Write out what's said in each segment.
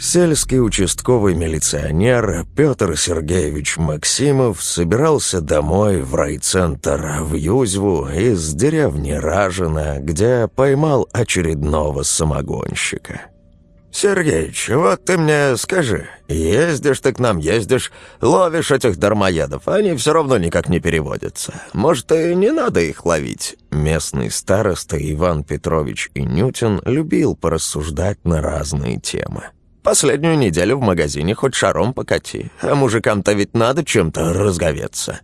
Сельский участковый милиционер Петр Сергеевич Максимов собирался домой в райцентр в Юзьву из деревни Ражина, где поймал очередного самогонщика. «Сергеич, вот ты мне скажи, ездишь ты к нам, ездишь, ловишь этих дармоедов, они все равно никак не переводятся. Может, и не надо их ловить?» Местный староста Иван Петрович Инютин любил порассуждать на разные темы. Последнюю неделю в магазине хоть шаром покати, а мужикам-то ведь надо чем-то разговеться.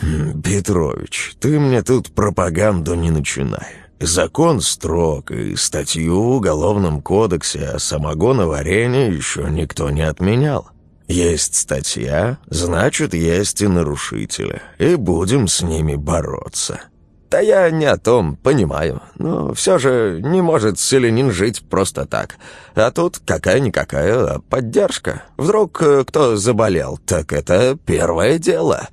Хм, «Петрович, ты мне тут пропаганду не начинай. Закон строг, и статью в Уголовном кодексе о самогоноварении еще никто не отменял. Есть статья, значит, есть и нарушители, и будем с ними бороться». «Да я не о том, понимаю. Но все же не может селянин жить просто так. А тут какая-никакая поддержка. Вдруг э, кто заболел, так это первое дело.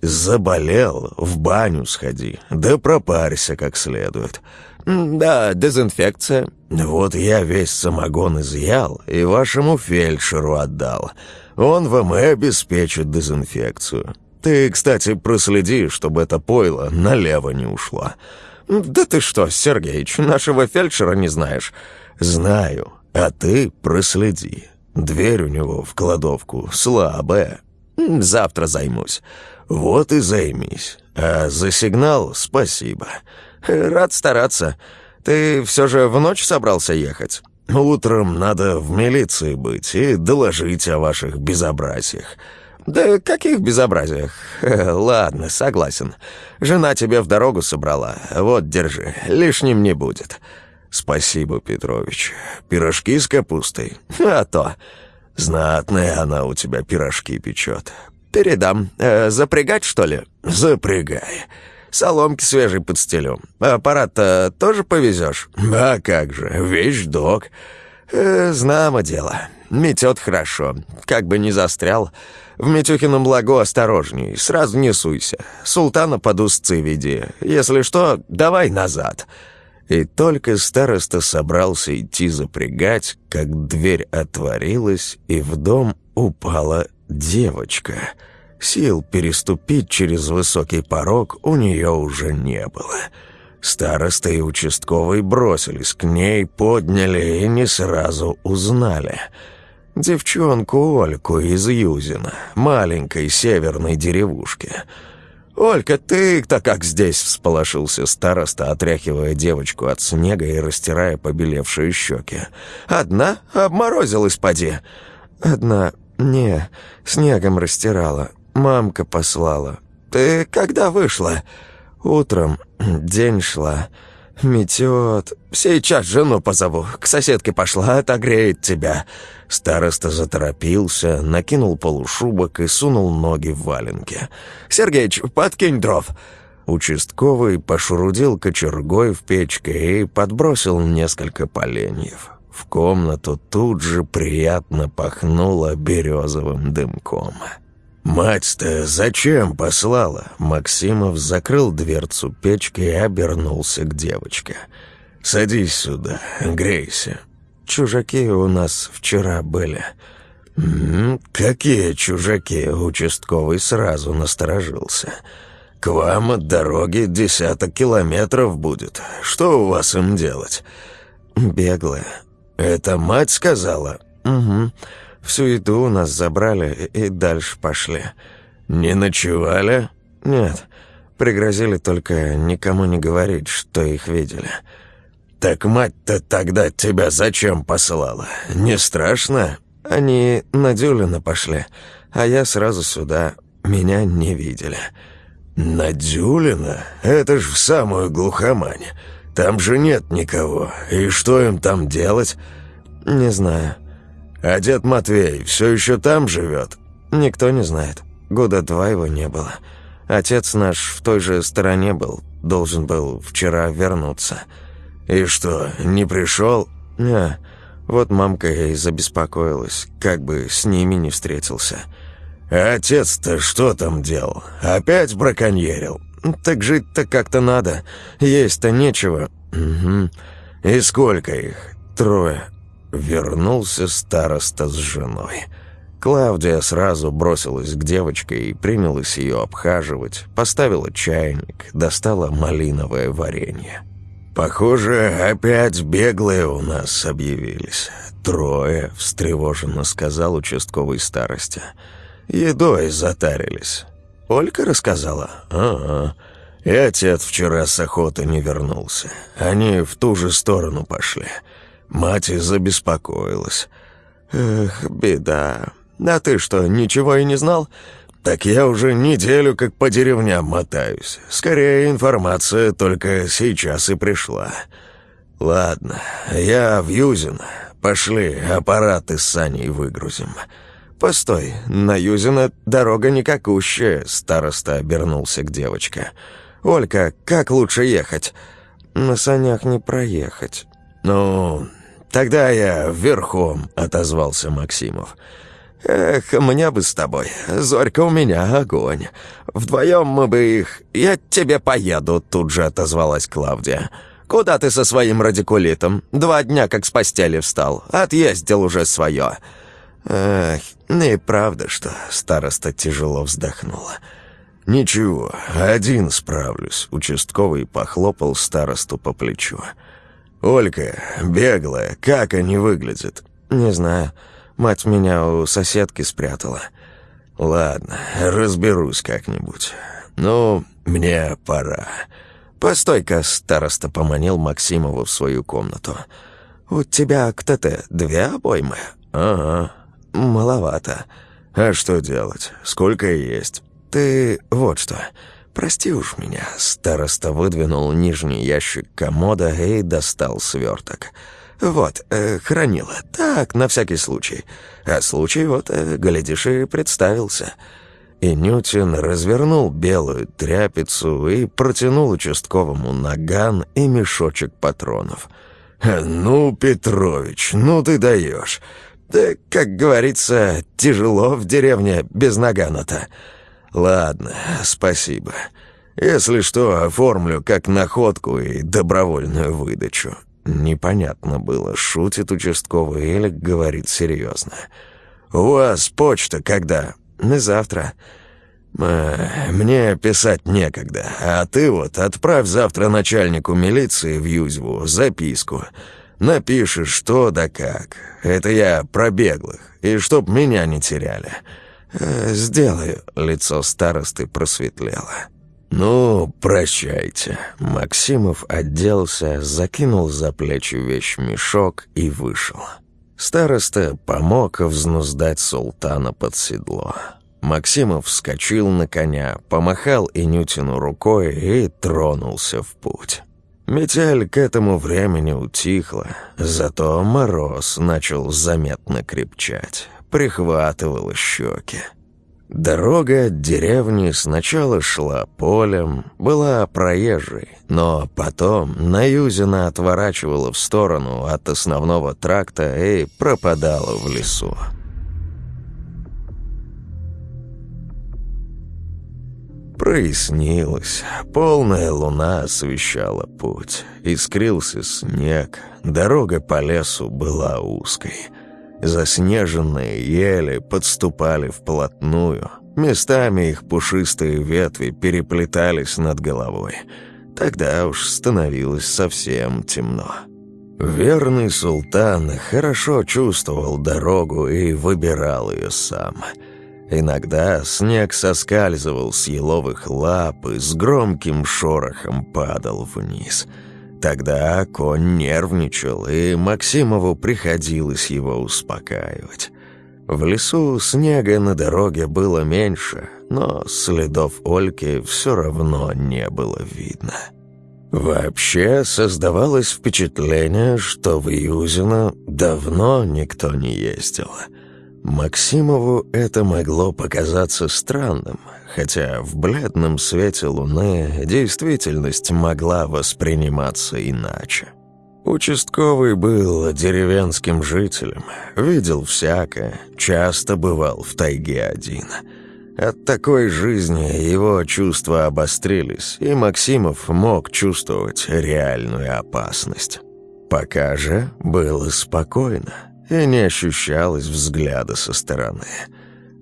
Заболел, в баню сходи, да пропарься как следует». «Да, дезинфекция». «Вот я весь самогон изъял и вашему фельдшеру отдал. Он вам и обеспечит дезинфекцию». Ты, кстати, проследи, чтобы это пойло налево не ушло». «Да ты что, Сергеич, нашего фельдшера не знаешь?» «Знаю, а ты проследи. Дверь у него в кладовку слабая. Завтра займусь». «Вот и займись. А за сигнал спасибо. Рад стараться. Ты все же в ночь собрался ехать?» «Утром надо в милиции быть и доложить о ваших безобразиях». «Да каких безобразиях? Ладно, согласен. Жена тебе в дорогу собрала. Вот, держи, лишним не будет». «Спасибо, Петрович. Пирожки с капустой?» «А то. Знатная она у тебя пирожки печет». «Передам. Э, запрягать, что ли?» «Запрягай. Соломки свежей подстелю. Аппарат-то тоже повезешь?» «А как же, вещь-док». Э, «Знамо дело. Метет хорошо. Как бы не застрял». В Митюхином благо осторожней, сразу не суйся. Султана под узцы веди. Если что, давай назад». И только староста собрался идти запрягать, как дверь отворилась, и в дом упала девочка. Сил переступить через высокий порог у нее уже не было. Староста и участковый бросились к ней, подняли и не сразу узнали — Девчонку Ольку из Юзина, маленькой северной деревушки. «Олька, ты-то как здесь?» — всполошился староста, отряхивая девочку от снега и растирая побелевшие щеки. «Одна? Обморозилась, поди!» «Одна. Не, снегом растирала. Мамка послала. Ты когда вышла?» «Утром. День шла. Метет. Сейчас жену позову. К соседке пошла, отогреет тебя». Староста заторопился, накинул полушубок и сунул ноги в валенки. «Сергеич, подкинь дров!» Участковый пошурудил кочергой в печке и подбросил несколько поленьев. В комнату тут же приятно пахнуло березовым дымком. «Мать-то зачем послала?» Максимов закрыл дверцу печки и обернулся к девочке. «Садись сюда, грейся. Чужаки у нас вчера были». «М -м, «Какие чужаки?» — участковый сразу насторожился. «К вам от дороги десяток километров будет. Что у вас им делать?» «Беглые». «Это мать сказала?» «Угу. Всю еду у нас забрали и дальше пошли». «Не ночевали?» «Нет. Пригрозили только никому не говорить, что их видели». «Так мать-то тогда тебя зачем посылала? Не страшно?» «Они на Дюлина пошли, а я сразу сюда. Меня не видели». «На Дюлина? Это ж в самую глухомань. Там же нет никого. И что им там делать?» «Не знаю». «А дед Матвей все еще там живет?» «Никто не знает. Года два его не было. Отец наш в той же стороне был. Должен был вчера вернуться». «И что, не пришел?» «Не, вот мамка и забеспокоилась, как бы с ними не встретился». «А отец-то что там делал? Опять браконьерил?» «Так жить-то как-то надо, есть-то нечего». «Угу. И сколько их?» «Трое». Вернулся староста с женой. Клавдия сразу бросилась к девочке и принялась ее обхаживать, поставила чайник, достала малиновое варенье. «Похоже, опять беглые у нас объявились. Трое», — встревоженно сказал участковый старости. «Едой затарились». «Олька рассказала?» «Ага. И отец вчера с охоты не вернулся. Они в ту же сторону пошли. Мать забеспокоилась». «Эх, беда. А ты что, ничего и не знал?» «Так я уже неделю как по деревням мотаюсь. Скорее, информация только сейчас и пришла. Ладно, я в Юзино. Пошли, аппараты с Саней выгрузим». «Постой, на Юзино дорога никакущая», — староста обернулся к девочке. «Олька, как лучше ехать?» «На санях не проехать». «Ну, тогда я верхом», — отозвался Максимов. «Эх, мне бы с тобой. Зорька у меня огонь. Вдвоем мы бы их... Я тебе поеду», — тут же отозвалась Клавдия. «Куда ты со своим радикулитом? Два дня как с постели встал. Отъездил уже свое». «Эх, и правда что...» — староста тяжело вздохнула. «Ничего, один справлюсь», — участковый похлопал старосту по плечу. «Олька, беглая, как они выглядят?» «Не знаю». Мать меня у соседки спрятала. Ладно, разберусь как-нибудь. Ну, мне пора. Постой-ка, староста поманил Максимову в свою комнату. У тебя к ТТ две обоймы? Ага, маловато. А что делать? Сколько есть? Ты вот что... «Прости уж меня», — староста выдвинул нижний ящик комода и достал сверток. «Вот, э, хранила. Так, на всякий случай. А случай вот, э, глядишь, и представился». И Нютин развернул белую тряпицу и протянул участковому наган и мешочек патронов. «Ну, Петрович, ну ты даешь. Да, как говорится, тяжело в деревне без нагана-то. Ладно, спасибо. Если что, оформлю как находку и добровольную выдачу. Непонятно было, шутит участковый или говорит серьезно. «У вас почта когда?» «Завтра». «Мне писать некогда, а ты вот отправь завтра начальнику милиции в Юзьву записку. Напишешь, что да как. Это я про беглых, и чтоб меня не теряли». «Э, «Сделаю», — лицо старосты просветлело. «Ну, прощайте». Максимов оделся, закинул за плечи вещь-мешок и вышел. Староста помог взнуздать султана под седло. Максимов вскочил на коня, помахал Инютину рукой и тронулся в путь. Метель к этому времени утихла, зато мороз начал заметно крепчать, прихватывал щеки. Дорога от деревни сначала шла полем, была проезжей, но потом Наюзина отворачивала в сторону от основного тракта и пропадала в лесу. Прояснилось, полная луна освещала путь, искрился снег, дорога по лесу была узкой — Заснеженные ели подступали вплотную. Местами их пушистые ветви переплетались над головой. Тогда уж становилось совсем темно. Верный султан хорошо чувствовал дорогу и выбирал ее сам. Иногда снег соскальзывал с еловых лап и с громким шорохом падал вниз — Тогда конь нервничал, и Максимову приходилось его успокаивать. В лесу снега на дороге было меньше, но следов Ольки все равно не было видно. Вообще создавалось впечатление, что в Юзино давно никто не ездил – Максимову это могло показаться странным, хотя в бледном свете луны действительность могла восприниматься иначе. Участковый был деревенским жителем, видел всякое, часто бывал в тайге один. От такой жизни его чувства обострились, и Максимов мог чувствовать реальную опасность. Пока же было спокойно и не ощущалось взгляда со стороны.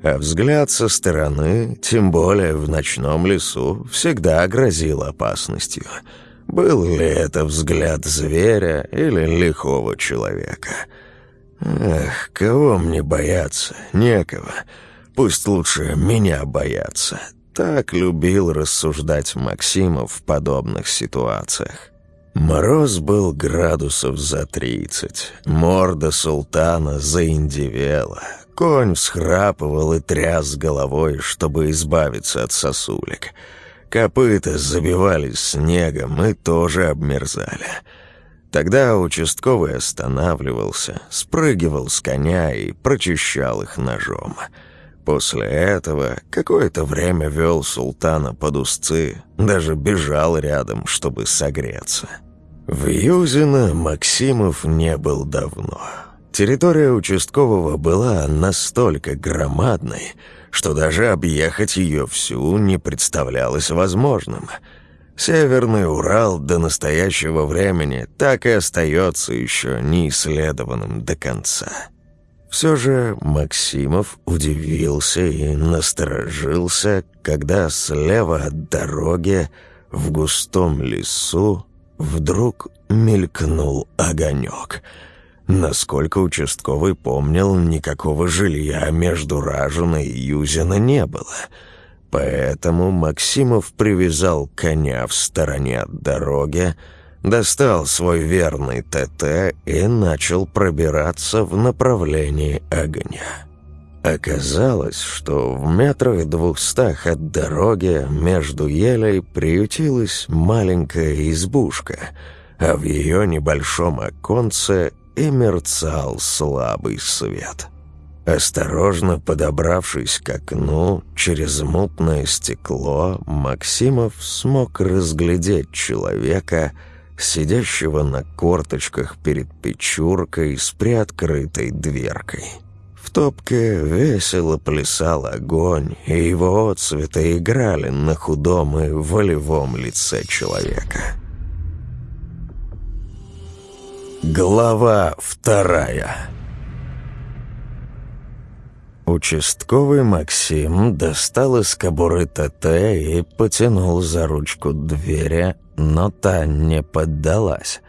А взгляд со стороны, тем более в ночном лесу, всегда грозил опасностью. Был ли это взгляд зверя или лихого человека? Эх, кого мне бояться? Некого. Пусть лучше меня боятся. Так любил рассуждать Максимов в подобных ситуациях. Мороз был градусов за тридцать. Морда султана заиндивела. Конь всхрапывал и тряс головой, чтобы избавиться от сосулек. Копыта забивались снегом и тоже обмерзали. Тогда участковый останавливался, спрыгивал с коня и прочищал их ножом. После этого какое-то время вел султана под узцы, даже бежал рядом, чтобы согреться. В Юзино Максимов не был давно. Территория участкового была настолько громадной, что даже объехать ее всю не представлялось возможным. Северный Урал до настоящего времени так и остается еще неисследованным до конца. Все же Максимов удивился и насторожился, когда слева от дороги в густом лесу вдруг мелькнул огонек. Насколько участковый помнил, никакого жилья между Ражиной и Юзино не было. Поэтому Максимов привязал коня в стороне от дороги, достал свой верный ТТ и начал пробираться в направлении огня. Оказалось, что в метрах двухстах от дороги между елей приютилась маленькая избушка, а в ее небольшом оконце и мерцал слабый свет. Осторожно подобравшись к окну, через мутное стекло Максимов смог разглядеть человека, сидящего на корточках перед печуркой с приоткрытой дверкой. В топке весело плясал огонь, и его отцветы играли на худом и волевом лице человека. Глава вторая Участковый Максим достал из кобуры ТТ и потянул за ручку двери, но та не поддалась.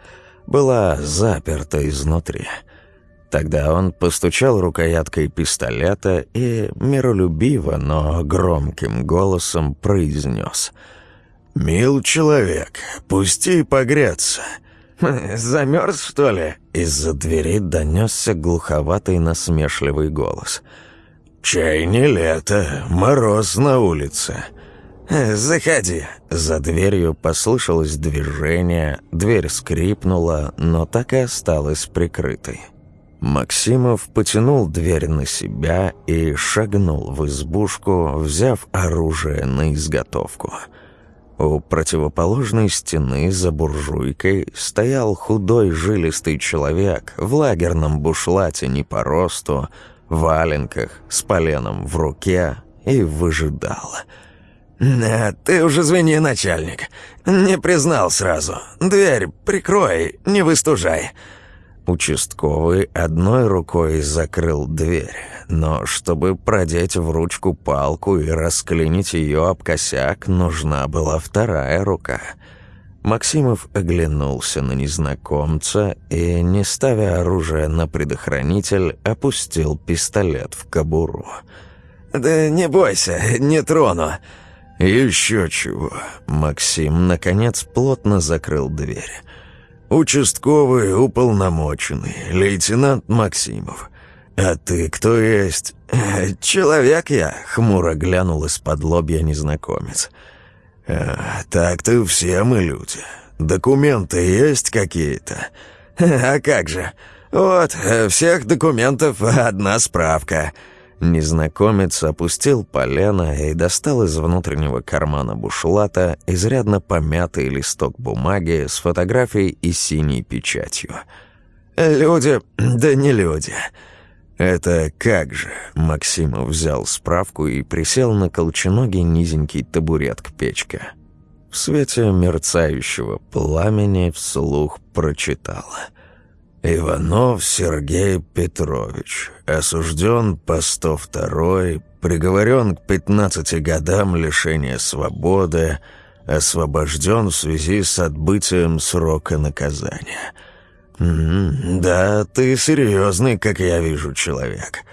Была заперта изнутри. Тогда он постучал рукояткой пистолета и миролюбиво, но громким голосом произнес «Мил человек, пусти погреться». «Замерз, что ли?» Из-за двери донесся глуховатый насмешливый голос. «Чай не лето, мороз на улице». «Заходи». За дверью послышалось движение, дверь скрипнула, но так и осталась прикрытой. Максимов потянул дверь на себя и шагнул в избушку, взяв оружие на изготовку. У противоположной стены за буржуйкой стоял худой жилистый человек в лагерном бушлате не по росту, валенках, с поленом в руке и выжидал. «Да, ты уже звени, начальник. Не признал сразу. Дверь прикрой, не выстужай». Участковый одной рукой закрыл дверь, но чтобы продеть в ручку палку и расклинить ее об косяк, нужна была вторая рука. Максимов оглянулся на незнакомца и, не ставя оружие на предохранитель, опустил пистолет в кобуру. «Да не бойся, не трону». «Еще чего». Максим, наконец, плотно закрыл дверь. «Участковый уполномоченный, лейтенант Максимов. А ты кто есть?» «Человек я», — хмуро глянул из-под лобья незнакомец. «А, «Так-то все мы люди. Документы есть какие-то?» «А как же? Вот, всех документов одна справка». Незнакомец опустил полено и достал из внутреннего кармана бушлата изрядно помятый листок бумаги с фотографией и синей печатью. «Люди, да не люди». «Это как же?» Максимов взял справку и присел на колченогий низенький табурет к печке. В свете мерцающего пламени вслух прочитала. Иванов Сергей Петрович, осужден по 102 приговорен к 15 годам лишения свободы, освобожден в связи с отбытием срока наказания. «Да, ты серьезный, как я вижу, человек.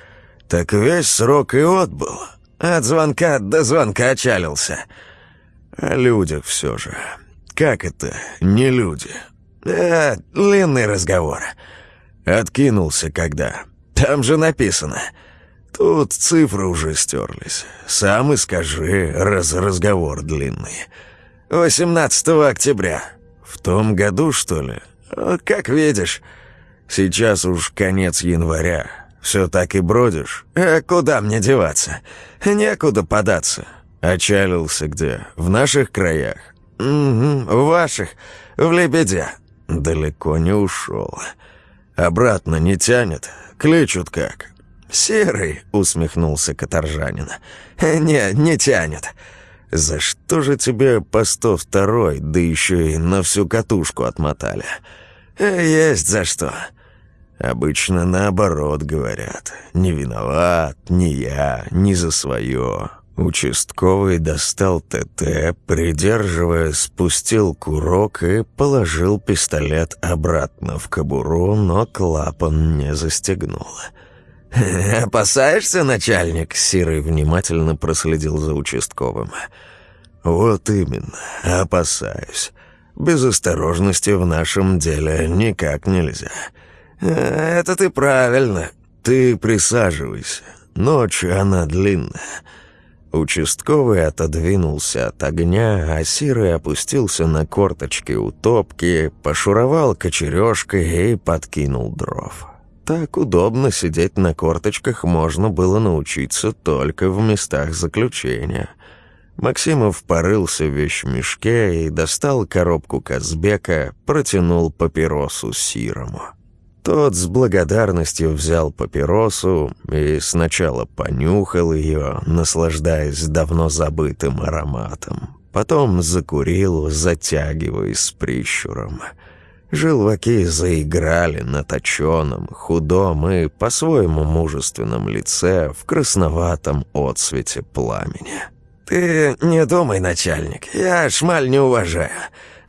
Так весь срок и отбыл. От звонка до звонка чалился. О людях все же. Как это, не люди?» «Да, длинный разговор. Откинулся когда. Там же написано. Тут цифры уже стерлись. Сам и скажи, раз разговор длинный. 18 октября. В том году, что ли? Как видишь. Сейчас уж конец января. Все так и бродишь. А куда мне деваться? Некуда податься. Очалился где? В наших краях? Угу, в ваших. В Лебедя. Далеко не ушел. Обратно не тянет. Кличут как. «Серый», — усмехнулся Каторжанин. «Не, не тянет». «За что же тебе по сто второй, да еще и на всю катушку отмотали?» «Есть за что». Обычно наоборот говорят. «Не виноват, не я, не за свое». Участковый достал ТТ, придерживая, спустил курок и положил пистолет обратно в кобуру, но клапан не застегнул. «Опасаешься, начальник?» — Сирый внимательно проследил за участковым. «Вот именно, опасаюсь. Без осторожности в нашем деле никак нельзя». «Это ты правильно. Ты присаживайся. Ночь, она длинная». Участковый отодвинулся от огня, а Сирый опустился на корточки у топки, пошуровал кочережкой и подкинул дров. Так удобно сидеть на корточках можно было научиться только в местах заключения. Максимов порылся в вещмешке и достал коробку Казбека, протянул папиросу Сирому. Тот с благодарностью взял папиросу и сначала понюхал ее, наслаждаясь давно забытым ароматом. Потом закурил, затягиваясь с прищуром. Желваки заиграли на точеном, худом и по-своему мужественном лице в красноватом отсвете пламени. «Ты не думай, начальник, я шмаль не уважаю,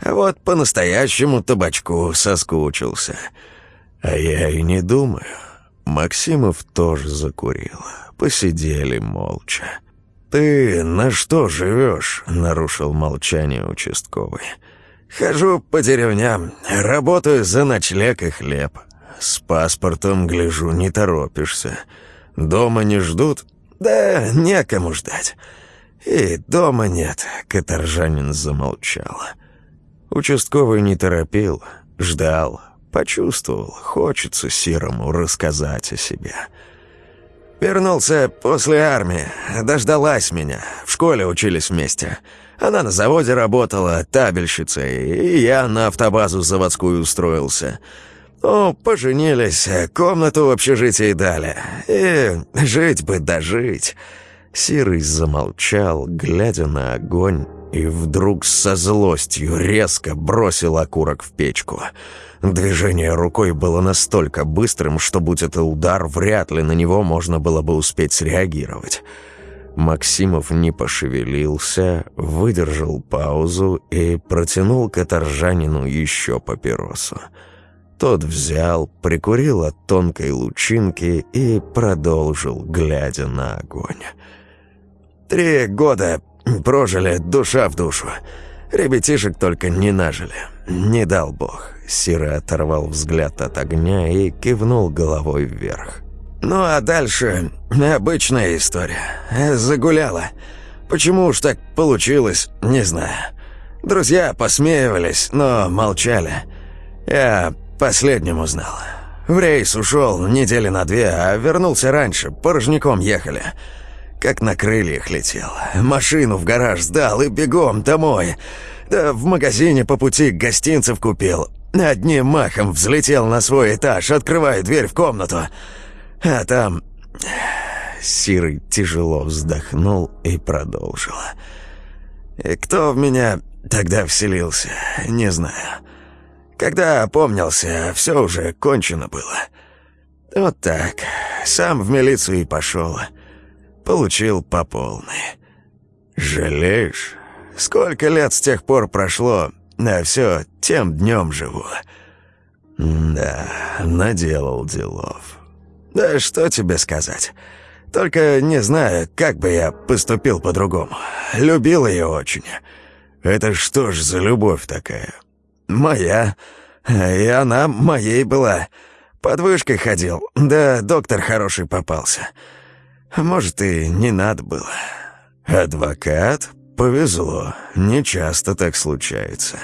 а вот по-настоящему табачку соскучился». А я и не думаю. Максимов тоже закурил. Посидели молча. «Ты на что живешь?» — нарушил молчание участковый. «Хожу по деревням, работаю за ночлег и хлеб. С паспортом, гляжу, не торопишься. Дома не ждут?» «Да некому ждать». «И дома нет», — каторжанин замолчал. Участковый не торопил, ждал, Почувствовал, хочется Серому рассказать о себе. Вернулся после армии, дождалась меня, в школе учились вместе. Она на заводе работала, табельщицей, и я на автобазу заводскую устроился. Ну, поженились, комнату в общежитии дали. И жить бы дожить. Сирый замолчал, глядя на огонь, и вдруг со злостью резко бросил окурок в печку — Движение рукой было настолько быстрым, что, будь это удар, вряд ли на него можно было бы успеть среагировать. Максимов не пошевелился, выдержал паузу и протянул каторжанину еще папиросу. Тот взял, прикурил от тонкой лучинки и продолжил, глядя на огонь. «Три года прожили душа в душу. Ребятишек только не нажили. Не дал бог. Сира оторвал взгляд от огня и кивнул головой вверх. «Ну а дальше обычная история. Загуляла. Почему уж так получилось, не знаю. Друзья посмеивались, но молчали. Я последним узнал. В рейс ушел недели на две, а вернулся раньше, порожняком ехали. Как на крыльях летел. Машину в гараж сдал и бегом домой. Да в магазине по пути гостинцев купил. Одним махом взлетел на свой этаж, открываю дверь в комнату. А там... Сирый тяжело вздохнул и продолжил. И кто в меня тогда вселился, не знаю. Когда опомнился, все уже кончено было. Вот так. Сам в милицию и пошел. Получил по полной. Жалеешь? Сколько лет с тех пор прошло, а все тем днем живу. Да, наделал делов. Да что тебе сказать? Только не знаю, как бы я поступил по-другому. Любил ее очень. Это что ж за любовь такая? Моя. И она моей была. Под вышкой ходил, да доктор хороший попался. Может, и не надо было. Адвокат? Повезло. Не часто так случается.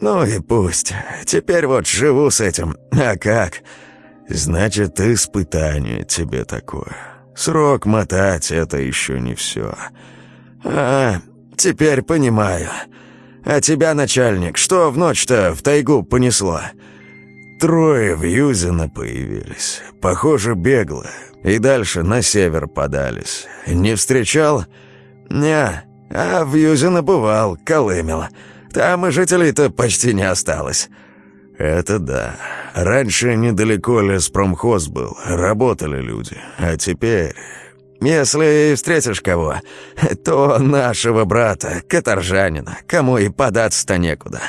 Ну и пусть. Теперь вот живу с этим. А как? Значит, испытание тебе такое. Срок мотать — это еще не все. А, теперь понимаю. А тебя, начальник, что в ночь-то в тайгу понесло? Трое в Юзино появились. Похоже, бегло. И дальше на север подались. Не встречал? Не, а в Юзино бывал, колымел. Там и жителей-то почти не осталось. Это да. Раньше недалеко леспромхоз был, работали люди. А теперь... Если встретишь кого, то нашего брата, каторжанина, кому и податься-то некуда.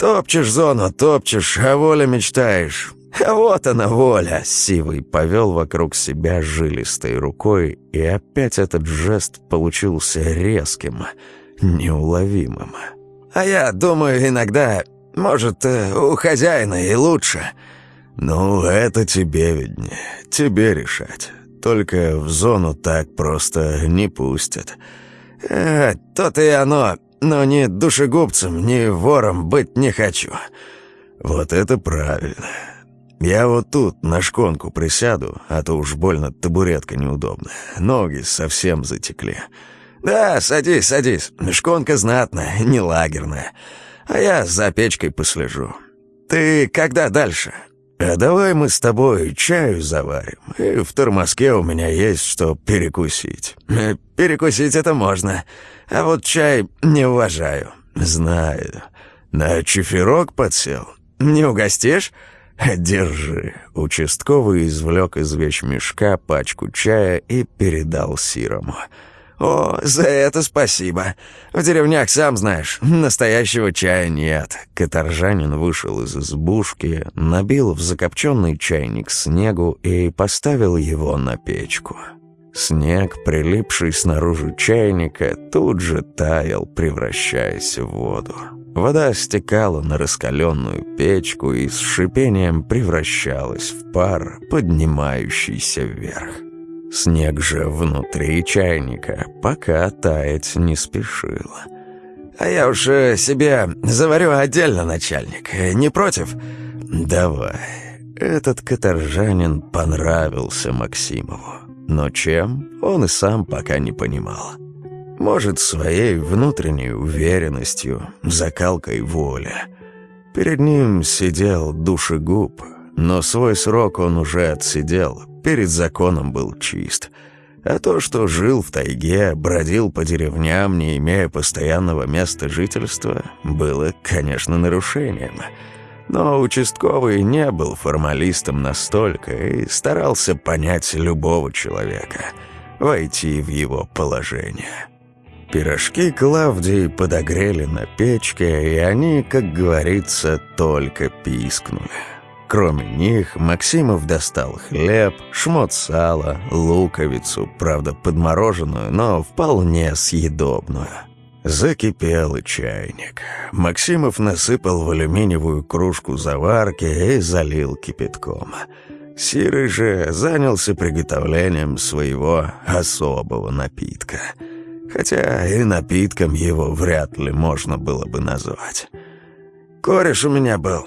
Топчешь зону, топчешь, а воля мечтаешь. А вот она воля!» Сивый повел вокруг себя жилистой рукой, и опять этот жест получился резким, неуловимым. «А я думаю, иногда может, э, у хозяина и лучше». «Ну, это тебе виднее, тебе решать. Только в зону так просто не пустят». «Э, то-то и оно, но ни душегубцем, ни вором быть не хочу». «Вот это правильно. Я вот тут на шконку присяду, а то уж больно табуретка неудобная. Ноги совсем затекли». «Да, садись, садись. Шконка знатная, не лагерная» а я за печкой послежу. Ты когда дальше? А давай мы с тобой чаю заварим, и в тормозке у меня есть что перекусить. Э, перекусить это можно, а вот чай не уважаю. Знаю. На чефирок подсел. Не угостишь? «Держи». Участковый извлек из вещмешка пачку чая и передал Сирому. «О, за это спасибо. В деревнях, сам знаешь, настоящего чая нет». Каторжанин вышел из избушки, набил в закопченный чайник снегу и поставил его на печку. Снег, прилипший снаружи чайника, тут же таял, превращаясь в воду. Вода стекала на раскаленную печку и с шипением превращалась в пар, поднимающийся вверх. Снег же внутри чайника пока таять не спешил. «А я уж э, себе заварю отдельно, начальник. Не против?» «Давай». Этот каторжанин понравился Максимову. Но чем, он и сам пока не понимал. Может, своей внутренней уверенностью, закалкой воли. Перед ним сидел душегуб, но свой срок он уже отсидел, перед законом был чист. А то, что жил в тайге, бродил по деревням, не имея постоянного места жительства, было, конечно, нарушением. Но участковый не был формалистом настолько и старался понять любого человека, войти в его положение. Пирожки Клавдии подогрели на печке, и они, как говорится, только пискнули. Кроме них, Максимов достал хлеб, шмот сала, луковицу, правда подмороженную, но вполне съедобную. Закипел чайник. Максимов насыпал в алюминиевую кружку заварки и залил кипятком. Сирый же занялся приготовлением своего особого напитка. Хотя и напитком его вряд ли можно было бы назвать. «Кореш у меня был,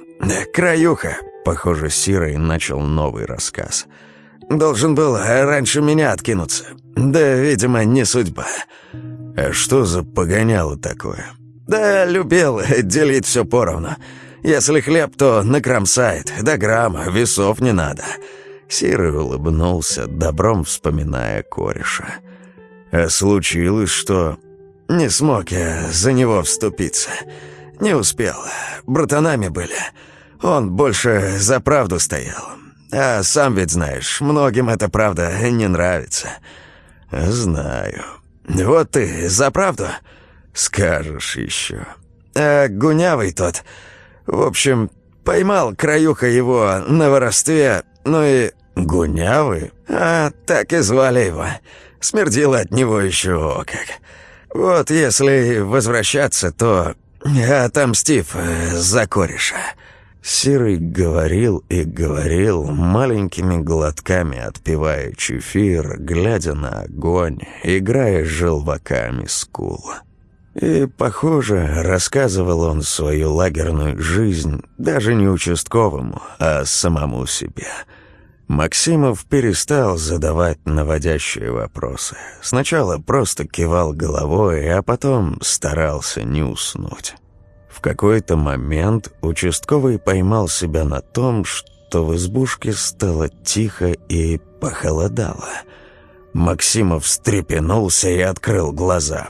краюха», Похоже, Сирой начал новый рассказ. «Должен был раньше меня откинуться. Да, видимо, не судьба». «А что за погоняло такое?» «Да, любил делить все поровну. Если хлеб, то накромсает. До грамма, весов не надо». Сирый улыбнулся, добром вспоминая кореша. «А случилось, что...» «Не смог я за него вступиться. Не успел. Братанами были». Он больше за правду стоял. А сам ведь знаешь, многим эта правда не нравится. Знаю. Вот ты за правду скажешь еще. А гунявый тот, в общем, поймал краюха его на воровстве, ну и... Гунявый? А, так и звали его. Смердило от него еще как. Вот если возвращаться, то отомстив за кореша». Сирый говорил и говорил, маленькими глотками отпивая чефир, глядя на огонь, играя желваками скул. И, похоже, рассказывал он свою лагерную жизнь даже не участковому, а самому себе. Максимов перестал задавать наводящие вопросы. Сначала просто кивал головой, а потом старался не уснуть. Какой-то момент участковый поймал себя на том, что в избушке стало тихо и похолодало. Максимов встрепенулся и открыл глаза.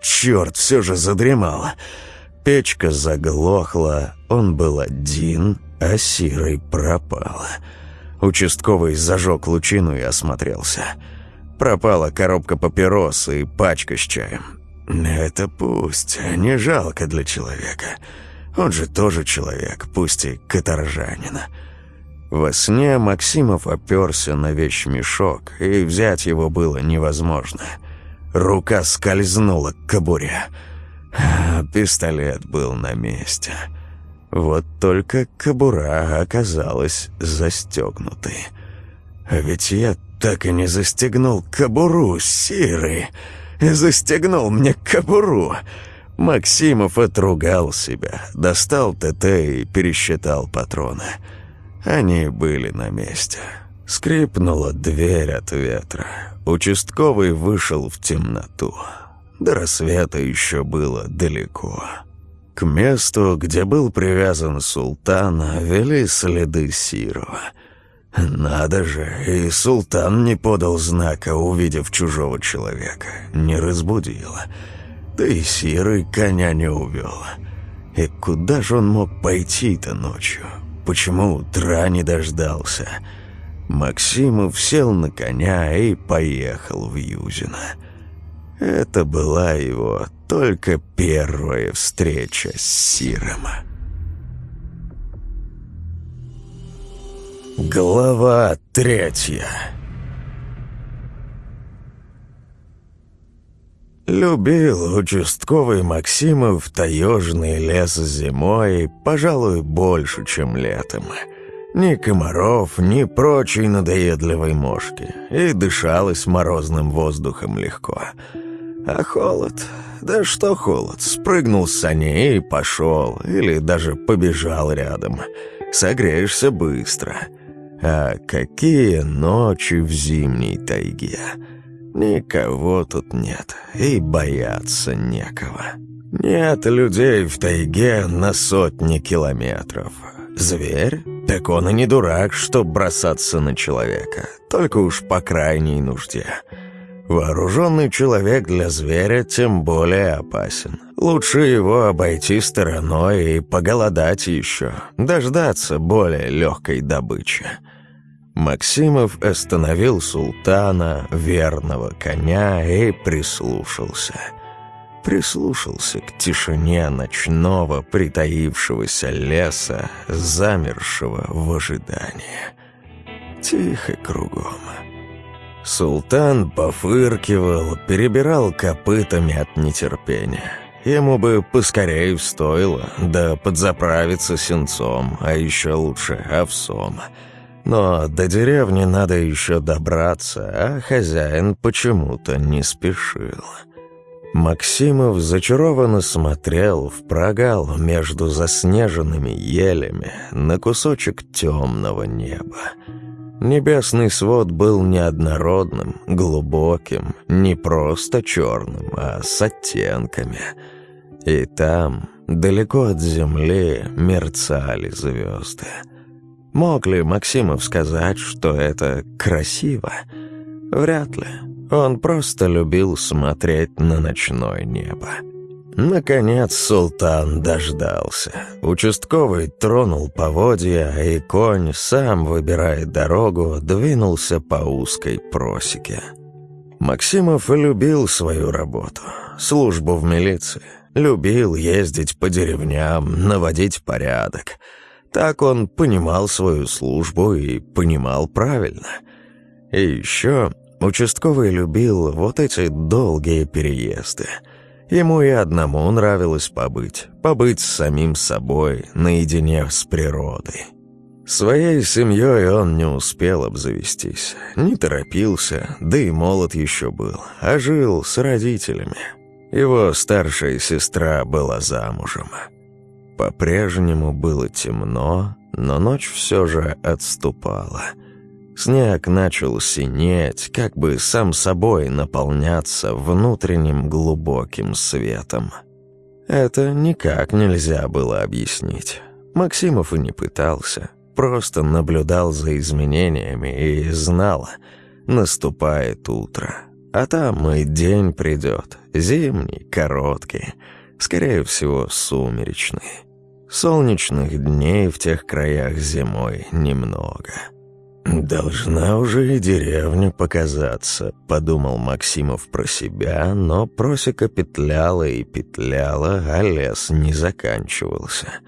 Черт, все же задремал. Печка заглохла, он был один, а Сирой пропала. Участковый зажег лучину и осмотрелся. Пропала коробка папирос и пачка с чаем. Это пусть, не жалко для человека. Он же тоже человек, пусть и каторжанин. Во сне Максимов оперся на вещмешок, и взять его было невозможно. Рука скользнула к кобуре. Пистолет был на месте. Вот только кобура оказалась застегнутой. Ведь я так и не застегнул кобуру, серый и застегнул мне кобуру. Максимов отругал себя, достал ТТ и пересчитал патроны. Они были на месте. Скрипнула дверь от ветра. Участковый вышел в темноту. До рассвета еще было далеко. К месту, где был привязан султан, вели следы Сирова — надо же, и султан не подал знака, увидев чужого человека. Не разбудил. Да и серый коня не увел. И куда же он мог пойти-то ночью? Почему утра не дождался? Максимов сел на коня и поехал в Юзино. Это была его только первая встреча с Сиром. Глава третья Любил участковый Максимов таежный лес зимой, пожалуй, больше, чем летом. Ни комаров, ни прочей надоедливой мошки, и дышалось морозным воздухом легко. А холод? Да что холод? Спрыгнул с саней и пошел, или даже побежал рядом. Согреешься быстро — а какие ночи в зимней тайге! Никого тут нет, и бояться некого. Нет людей в тайге на сотни километров. Зверь? Так он и не дурак, чтоб бросаться на человека, только уж по крайней нужде. Вооруженный человек для зверя тем более опасен. Лучше его обойти стороной и поголодать еще, дождаться более легкой добычи. Максимов остановил султана, верного коня, и прислушался. Прислушался к тишине ночного притаившегося леса, замершего в ожидании. Тихо кругом. Султан пофыркивал, перебирал копытами от нетерпения. Ему бы поскорее стоило, да подзаправиться сенцом, а еще лучше овсом — но до деревни надо еще добраться, а хозяин почему-то не спешил. Максимов зачарованно смотрел в прогал между заснеженными елями на кусочек темного неба. Небесный свод был неоднородным, глубоким, не просто черным, а с оттенками. И там, далеко от земли, мерцали звезды. Мог ли Максимов сказать, что это красиво? Вряд ли. Он просто любил смотреть на ночное небо. Наконец султан дождался. Участковый тронул поводья, и конь, сам выбирая дорогу, двинулся по узкой просеке. Максимов любил свою работу, службу в милиции. Любил ездить по деревням, наводить порядок. Так он понимал свою службу и понимал правильно. И еще участковый любил вот эти долгие переезды — Ему и одному нравилось побыть, побыть с самим собой, наедине с природой. Своей семьей он не успел обзавестись, не торопился, да и молод еще был, а жил с родителями. Его старшая сестра была замужем. По-прежнему было темно, но ночь все же отступала — Снег начал синеть, как бы сам собой наполняться внутренним глубоким светом. Это никак нельзя было объяснить. Максимов и не пытался, просто наблюдал за изменениями и знал, наступает утро. А там и день придет, зимний, короткий, скорее всего, сумеречный. Солнечных дней в тех краях зимой немного. «Должна уже и деревня показаться», — подумал Максимов про себя, но просека петляла и петляла, а лес не заканчивался.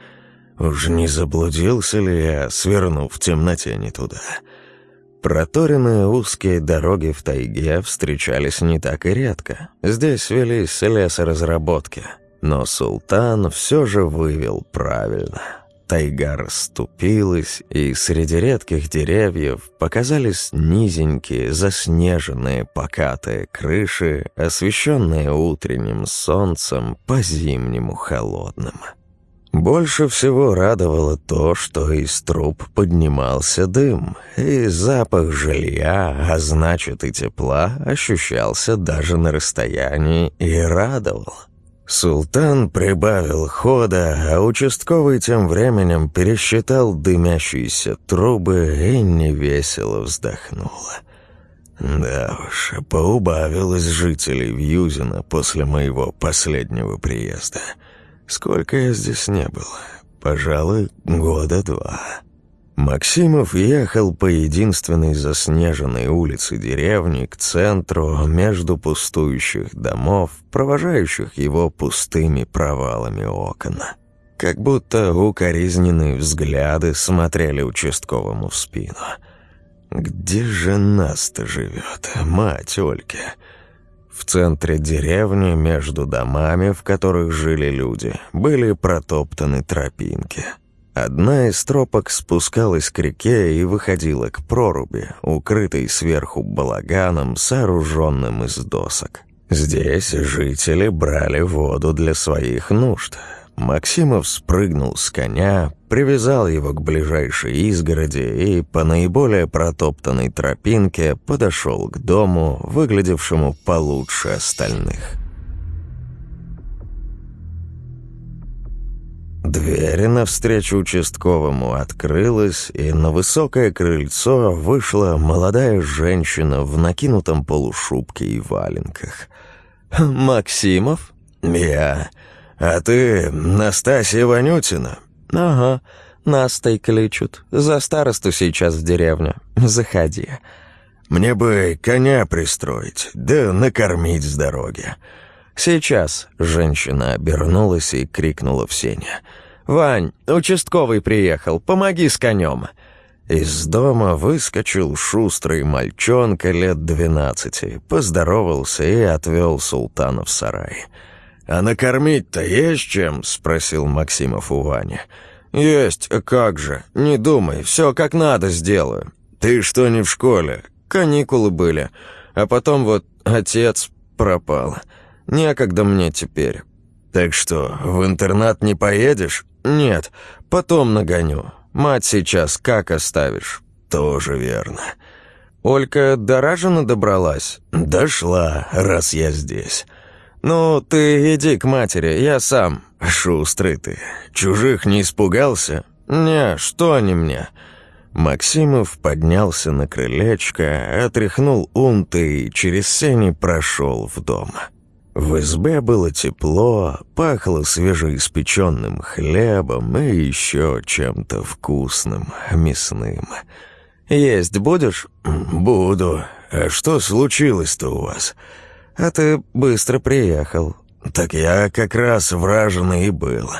Уж не заблудился ли я, свернув в темноте не туда? Проторенные узкие дороги в тайге встречались не так и редко. Здесь велись лесоразработки, но султан все же вывел правильно — Тайга расступилась, и среди редких деревьев показались низенькие, заснеженные покатые крыши, освещенные утренним солнцем по-зимнему холодным. Больше всего радовало то, что из труб поднимался дым, и запах жилья, а значит и тепла, ощущался даже на расстоянии и радовал. Султан прибавил хода, а участковый тем временем пересчитал дымящиеся трубы и невесело вздохнул. Да уж, поубавилось жителей Вьюзина после моего последнего приезда. Сколько я здесь не был? Пожалуй, года два. Максимов ехал по единственной заснеженной улице деревни к центру между пустующих домов, провожающих его пустыми провалами окон. Как будто укоризненные взгляды смотрели участковому в спину. «Где же нас-то живет, мать Ольки?» В центре деревни, между домами, в которых жили люди, были протоптаны тропинки — Одна из тропок спускалась к реке и выходила к проруби, укрытой сверху балаганом, сооруженным из досок. Здесь жители брали воду для своих нужд. Максимов спрыгнул с коня, привязал его к ближайшей изгороди и по наиболее протоптанной тропинке подошел к дому, выглядевшему получше остальных. Дверь навстречу участковому открылась, и на высокое крыльцо вышла молодая женщина в накинутом полушубке и валенках. «Максимов?» «Я. А ты Настасья Ванютина?» «Ага, Настой кличут. За старосту сейчас в деревню. Заходи». «Мне бы коня пристроить, да накормить с дороги». «Сейчас!» — женщина обернулась и крикнула в сене. «Вань, участковый приехал, помоги с конем!» Из дома выскочил шустрый мальчонка лет двенадцати, поздоровался и отвел султана в сарай. «А накормить-то есть чем?» — спросил Максимов у Вани. «Есть, как же. Не думай, все как надо сделаю». «Ты что не в школе?» «Каникулы были. А потом вот отец пропал». Некогда мне теперь. Так что, в интернат не поедешь? Нет, потом нагоню. Мать сейчас как оставишь? Тоже верно. Олька до Ражина добралась? Дошла, раз я здесь. Ну, ты иди к матери, я сам. Шустрый ты. Чужих не испугался? Не, что они мне? Максимов поднялся на крылечко, отряхнул унты и через сени прошел в дом. В избе было тепло, пахло свежеиспеченным хлебом и еще чем-то вкусным, мясным. «Есть будешь?» «Буду. А что случилось-то у вас?» «А ты быстро приехал». «Так я как раз враженный и был».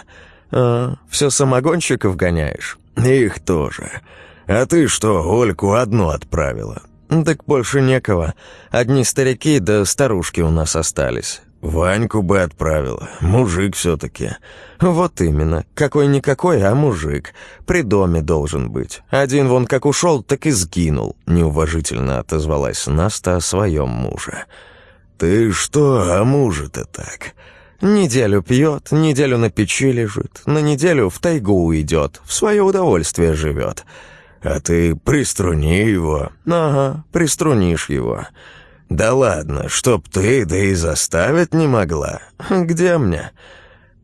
«А, все самогонщиков гоняешь?» «Их тоже. А ты что, Ольку одну отправила?» «Так больше некого. Одни старики да старушки у нас остались». «Ваньку бы отправила. Мужик все-таки». «Вот именно. Какой-никакой, а мужик. При доме должен быть. Один вон как ушел, так и сгинул», — неуважительно отозвалась Наста о своем муже. «Ты что о муже-то так?» «Неделю пьет, неделю на печи лежит, на неделю в тайгу уйдет, в свое удовольствие живет». «А ты приструни его». «Ага, приструнишь его». «Да ладно, чтоб ты, да и заставить не могла». «Где мне?»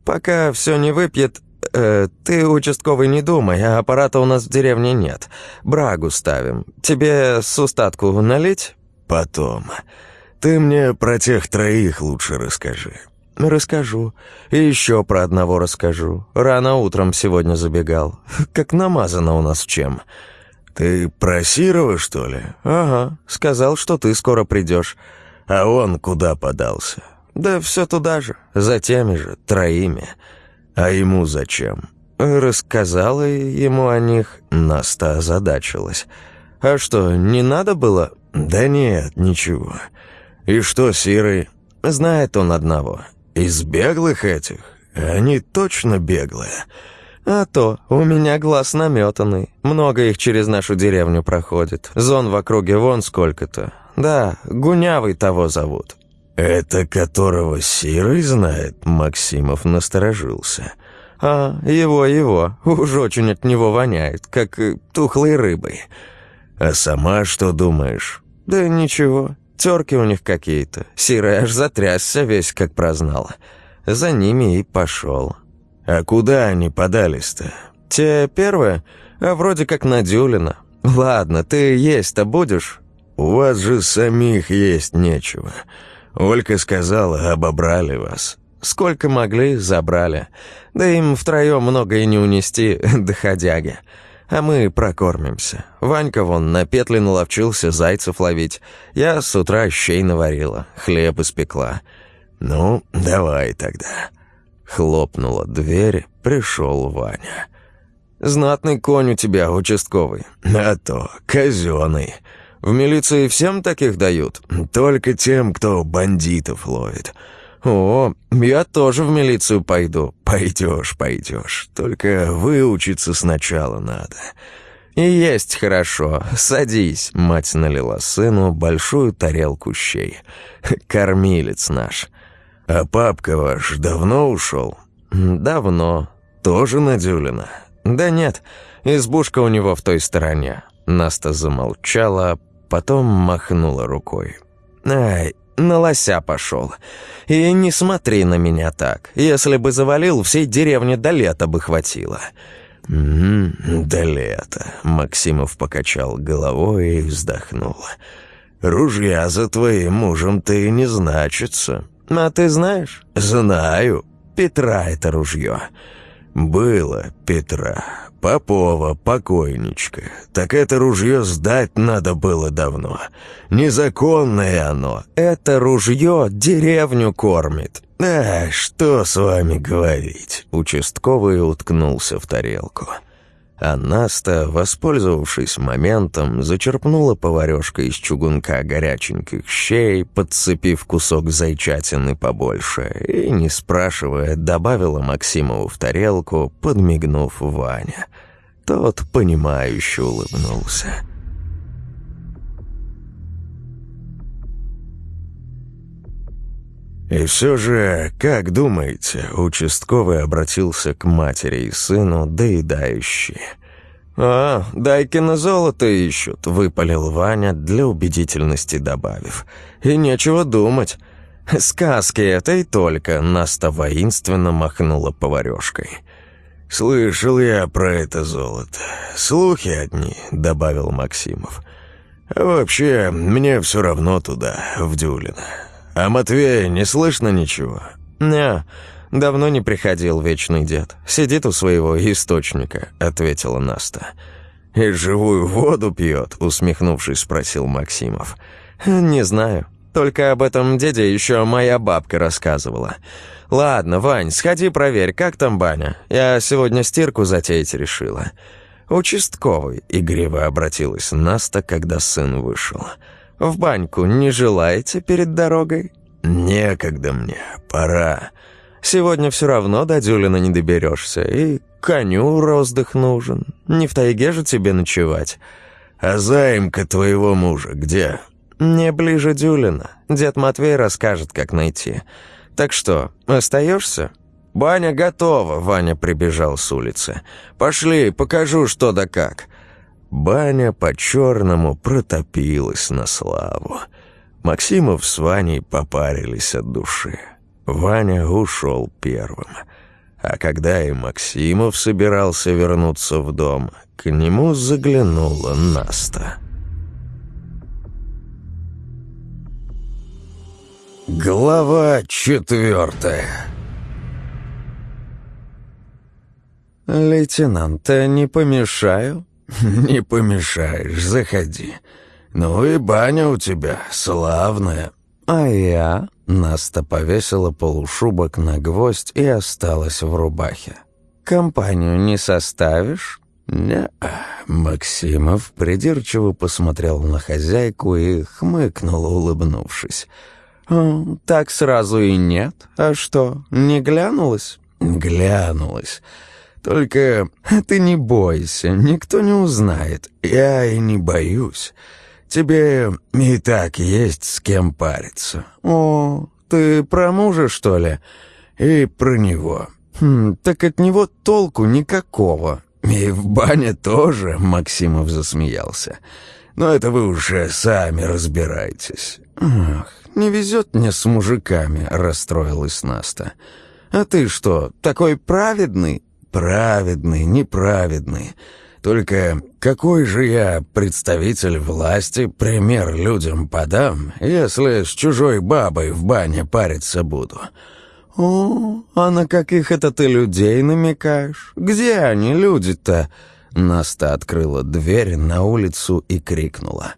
«Пока все не выпьет, э, ты, участковый, не думай, а аппарата у нас в деревне нет. Брагу ставим. Тебе с устатку налить?» «Потом. Ты мне про тех троих лучше расскажи». «Расскажу. И еще про одного расскажу. Рано утром сегодня забегал. Как намазано у нас чем». «Ты про Сирова, что ли?» «Ага. Сказал, что ты скоро придешь». «А он куда подался?» «Да все туда же. За теми же, троими». «А ему зачем?» Рассказала ему о них. Наста озадачилась. «А что, не надо было?» «Да нет, ничего. И что, Сирый?» «Знает он одного. Из беглых этих? Они точно беглые?» «А то, у меня глаз наметанный. Много их через нашу деревню проходит. Зон в округе вон сколько-то. Да, Гунявый того зовут». «Это которого Сирый знает?» Максимов насторожился. «А, его-его. Уж очень от него воняет, как тухлой рыбой». «А сама что думаешь?» «Да ничего. Терки у них какие-то. Сирый аж затрясся весь, как прознал. За ними и пошел. А куда они подались-то? Те первые? А вроде как на Дюлина. Ладно, ты есть-то будешь? У вас же самих есть нечего. Олька сказала, обобрали вас. Сколько могли, забрали. Да им втроем много и не унести, доходяги а мы прокормимся. Ванька вон на петли наловчился зайцев ловить. Я с утра щей наварила, хлеб испекла. Ну, давай тогда. Хлопнула дверь, пришел Ваня. «Знатный конь у тебя, участковый». «А то, казенный. В милиции всем таких дают?» «Только тем, кто бандитов ловит». «О, я тоже в милицию пойду». «Пойдешь, пойдешь. Только выучиться сначала надо». «И есть хорошо. Садись». Мать налила сыну большую тарелку щей. «Кормилец наш». «А папка ваш давно ушел?» «Давно. Тоже Надюлина?» «Да нет, избушка у него в той стороне». Наста замолчала, потом махнула рукой. «Ай, на лося пошел. И не смотри на меня так. Если бы завалил, всей деревне до лета бы хватило». «Угу, до лета», — Максимов покачал головой и вздохнул. «Ружья за твоим мужем-то и не значится». «А ты знаешь?» «Знаю. Петра это ружье». «Было Петра. Попова, покойничка. Так это ружье сдать надо было давно. Незаконное оно. Это ружье деревню кормит». «А, что с вами говорить?» Участковый уткнулся в тарелку. А Наста, воспользовавшись моментом, зачерпнула поварешкой из чугунка горяченьких щей, подцепив кусок зайчатины побольше, и, не спрашивая, добавила Максимову в тарелку, подмигнув Ваня. Тот, понимающе улыбнулся. «И все же, как думаете?» — участковый обратился к матери и сыну, доедающие. «А, Дайкина золото ищут», — выпалил Ваня, для убедительности добавив. «И нечего думать. Сказки это и только», — Наста воинственно махнула поварешкой. «Слышал я про это золото. Слухи одни», — добавил Максимов. «А вообще, мне все равно туда, в Дюлино. А Матвея не слышно ничего?» «Не, давно не приходил вечный дед. Сидит у своего источника», — ответила Наста. «И живую воду пьет?» — усмехнувшись, спросил Максимов. «Не знаю. Только об этом деде еще моя бабка рассказывала. Ладно, Вань, сходи проверь, как там баня. Я сегодня стирку затеять решила». «Участковый», — игриво обратилась Наста, когда сын вышел. «В баньку не желаете перед дорогой?» «Некогда мне, пора». «Сегодня все равно до Дюлина не доберешься, и коню роздых нужен. Не в тайге же тебе ночевать». «А заимка твоего мужа где?» «Не ближе Дюлина. Дед Матвей расскажет, как найти. Так что, остаешься?» «Баня готова», — Ваня прибежал с улицы. «Пошли, покажу, что да как». Баня по-черному протопилась на славу. Максимов с Ваней попарились от души. Ваня ушел первым. А когда и Максимов собирался вернуться в дом, к нему заглянула Наста. Глава четвертая «Лейтенант, не помешаю?» «Не помешаешь, заходи. Ну и баня у тебя славная». «А я?» Наста повесила полушубок на гвоздь и осталась в рубахе. «Компанию не составишь?» «Не, Максимов придирчиво посмотрел на хозяйку и хмыкнул, улыбнувшись. «Так сразу и нет. А что, не глянулась?» «Глянулась. Только ты не бойся, никто не узнает. Я и не боюсь. Тебе и так есть с кем париться». «О, ты про мужа, что ли?» «И про него». Хм, «Так от него толку никакого». «И в бане тоже», — Максимов засмеялся. «Но это вы уже сами разбирайтесь». «Ах, не везет мне с мужиками», — расстроилась Наста. «А ты что, такой праведный?» «Праведный, неправедный. Только какой же я представитель власти пример людям подам, если с чужой бабой в бане париться буду?» «О, а на каких это ты людей намекаешь? Где они, люди-то?» Наста открыла дверь на улицу и крикнула.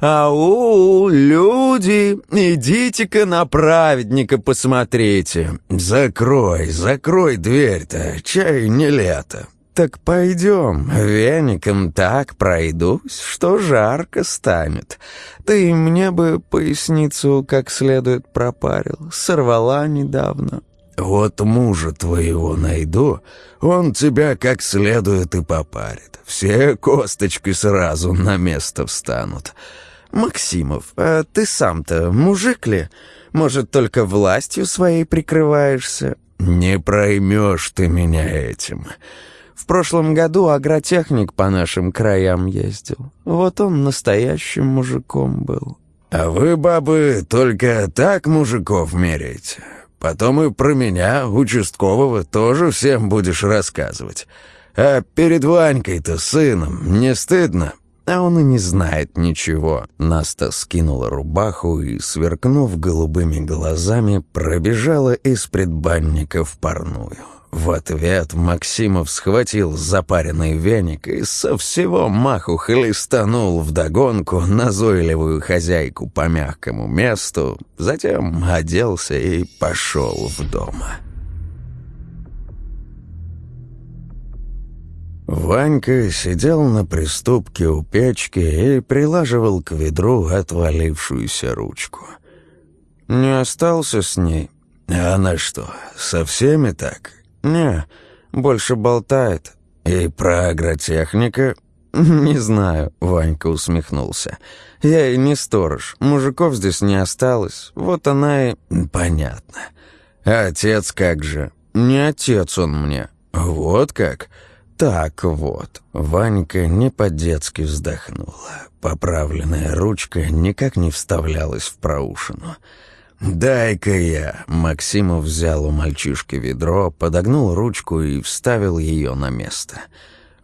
«Ау, люди, идите-ка на праведника посмотрите!» «Закрой, закрой дверь-то, чай не лето!» «Так пойдем, веником так пройдусь, что жарко станет. Ты мне бы поясницу как следует пропарил, сорвала недавно». «Вот мужа твоего найду, он тебя как следует и попарит. Все косточки сразу на место встанут». «Максимов, а ты сам-то мужик ли? Может, только властью своей прикрываешься?» «Не проймешь ты меня этим». В прошлом году агротехник по нашим краям ездил. Вот он настоящим мужиком был. А вы, бабы, только так мужиков меряете. Потом и про меня, участкового, тоже всем будешь рассказывать. А перед Ванькой-то, сыном, не стыдно?» А он и не знает ничего. Наста скинула рубаху и, сверкнув голубыми глазами, пробежала из предбанника в парную. В ответ Максимов схватил запаренный веник и со всего маху хлестанул вдогонку назойливую хозяйку по мягкому месту, затем оделся и пошел в дом. Ванька сидел на приступке у печки и прилаживал к ведру отвалившуюся ручку. «Не остался с ней?» «А она что, со всеми так?» «Не, больше болтает». «И про агротехника?» «Не знаю», — Ванька усмехнулся. «Я и не сторож. Мужиков здесь не осталось. Вот она и...» «Понятно. Отец как же?» «Не отец он мне». «Вот как?» «Так вот». Ванька не по-детски вздохнула. Поправленная ручка никак не вставлялась в проушину. «Дай-ка я!» Максимов взял у мальчишки ведро, подогнул ручку и вставил ее на место.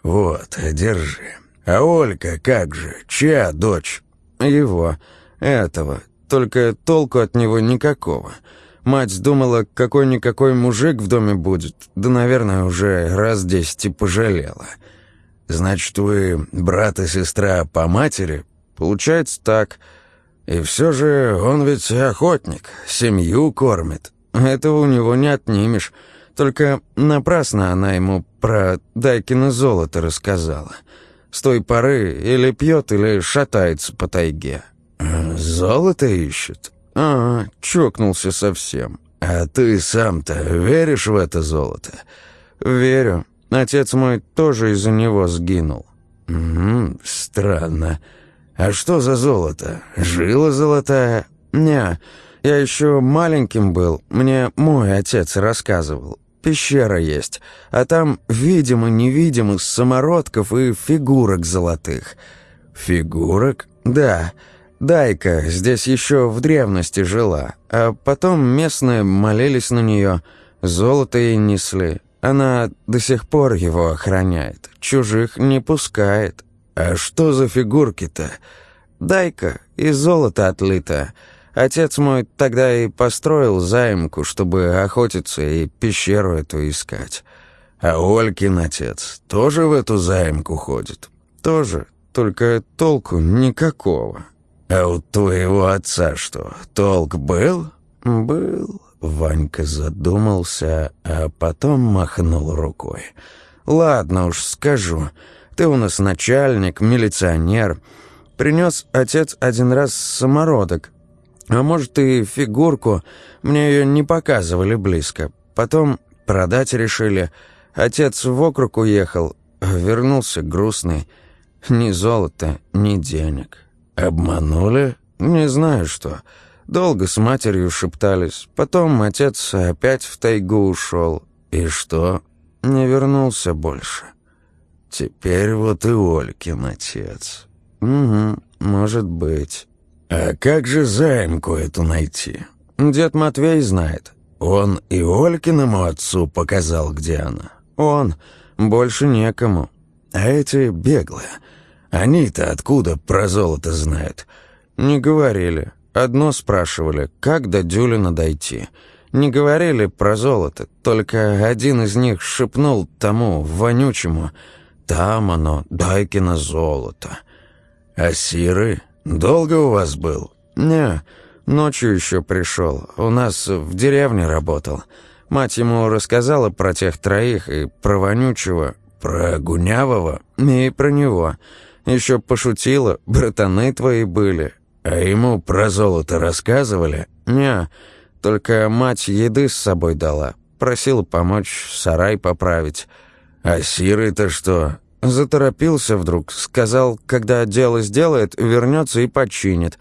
«Вот, держи. А Олька как же? Чья дочь?» «Его. Этого. только толку от него никакого. Мать думала, какой-никакой мужик в доме будет, да, наверное, уже раз десять и пожалела. Значит, вы брат и сестра по матери? Получается так. И все же он ведь охотник, семью кормит. Этого у него не отнимешь. Только напрасно она ему про Дайкино золото рассказала. С той поры или пьет, или шатается по тайге. «Золото ищет?» «А, чокнулся совсем». «А ты сам-то веришь в это золото?» «Верю. Отец мой тоже из-за него сгинул». «Угу, странно. А что за золото? Жила золотая?» «Не, я еще маленьким был. Мне мой отец рассказывал пещера есть, а там, видимо-невидимо, самородков и фигурок золотых». «Фигурок?» «Да. Дайка здесь еще в древности жила, а потом местные молились на нее, золото ей несли. Она до сих пор его охраняет, чужих не пускает». «А что за фигурки-то?» «Дайка, и золото отлито». Отец мой тогда и построил заимку, чтобы охотиться и пещеру эту искать. А Олькин отец тоже в эту заимку ходит? Тоже, только толку никакого. А у твоего отца что, толк был? Был. Ванька задумался, а потом махнул рукой. «Ладно уж, скажу. Ты у нас начальник, милиционер. Принес отец один раз самородок, а может, и фигурку. Мне ее не показывали близко. Потом продать решили. Отец в округ уехал. Вернулся грустный. Ни золота, ни денег. Обманули? Не знаю что. Долго с матерью шептались. Потом отец опять в тайгу ушел. И что? Не вернулся больше. Теперь вот и Олькин отец. Угу, может быть. «А как же заимку эту найти?» «Дед Матвей знает». «Он и Олькиному отцу показал, где она?» «Он. Больше некому». «А эти беглые. Они-то откуда про золото знают?» «Не говорили. Одно спрашивали, как до Дюлина дойти. Не говорили про золото, только один из них шепнул тому, вонючему, «Там оно, Дайкино золото». «А Сиры?» «Долго у вас был?» «Не, ночью еще пришел. У нас в деревне работал. Мать ему рассказала про тех троих и про Вонючего, про Гунявого и про него. Еще пошутила, братаны твои были. А ему про золото рассказывали?» «Не, только мать еды с собой дала. Просила помочь сарай поправить. А Сиры-то что?» Заторопился вдруг, сказал, когда дело сделает, вернется и починит.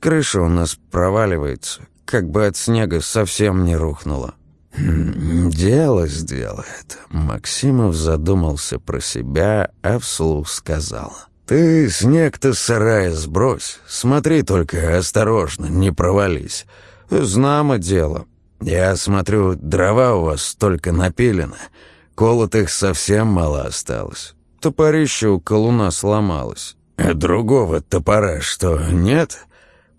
Крыша у нас проваливается, как бы от снега совсем не рухнула. Хм, «Дело сделает». Максимов задумался про себя, а вслух сказал. «Ты снег-то с сарая сбрось. Смотри только осторожно, не провались. Знамо дело. Я смотрю, дрова у вас только напилено. Колотых совсем мало осталось. Топорище у колуна сломалось. А другого топора что, нет?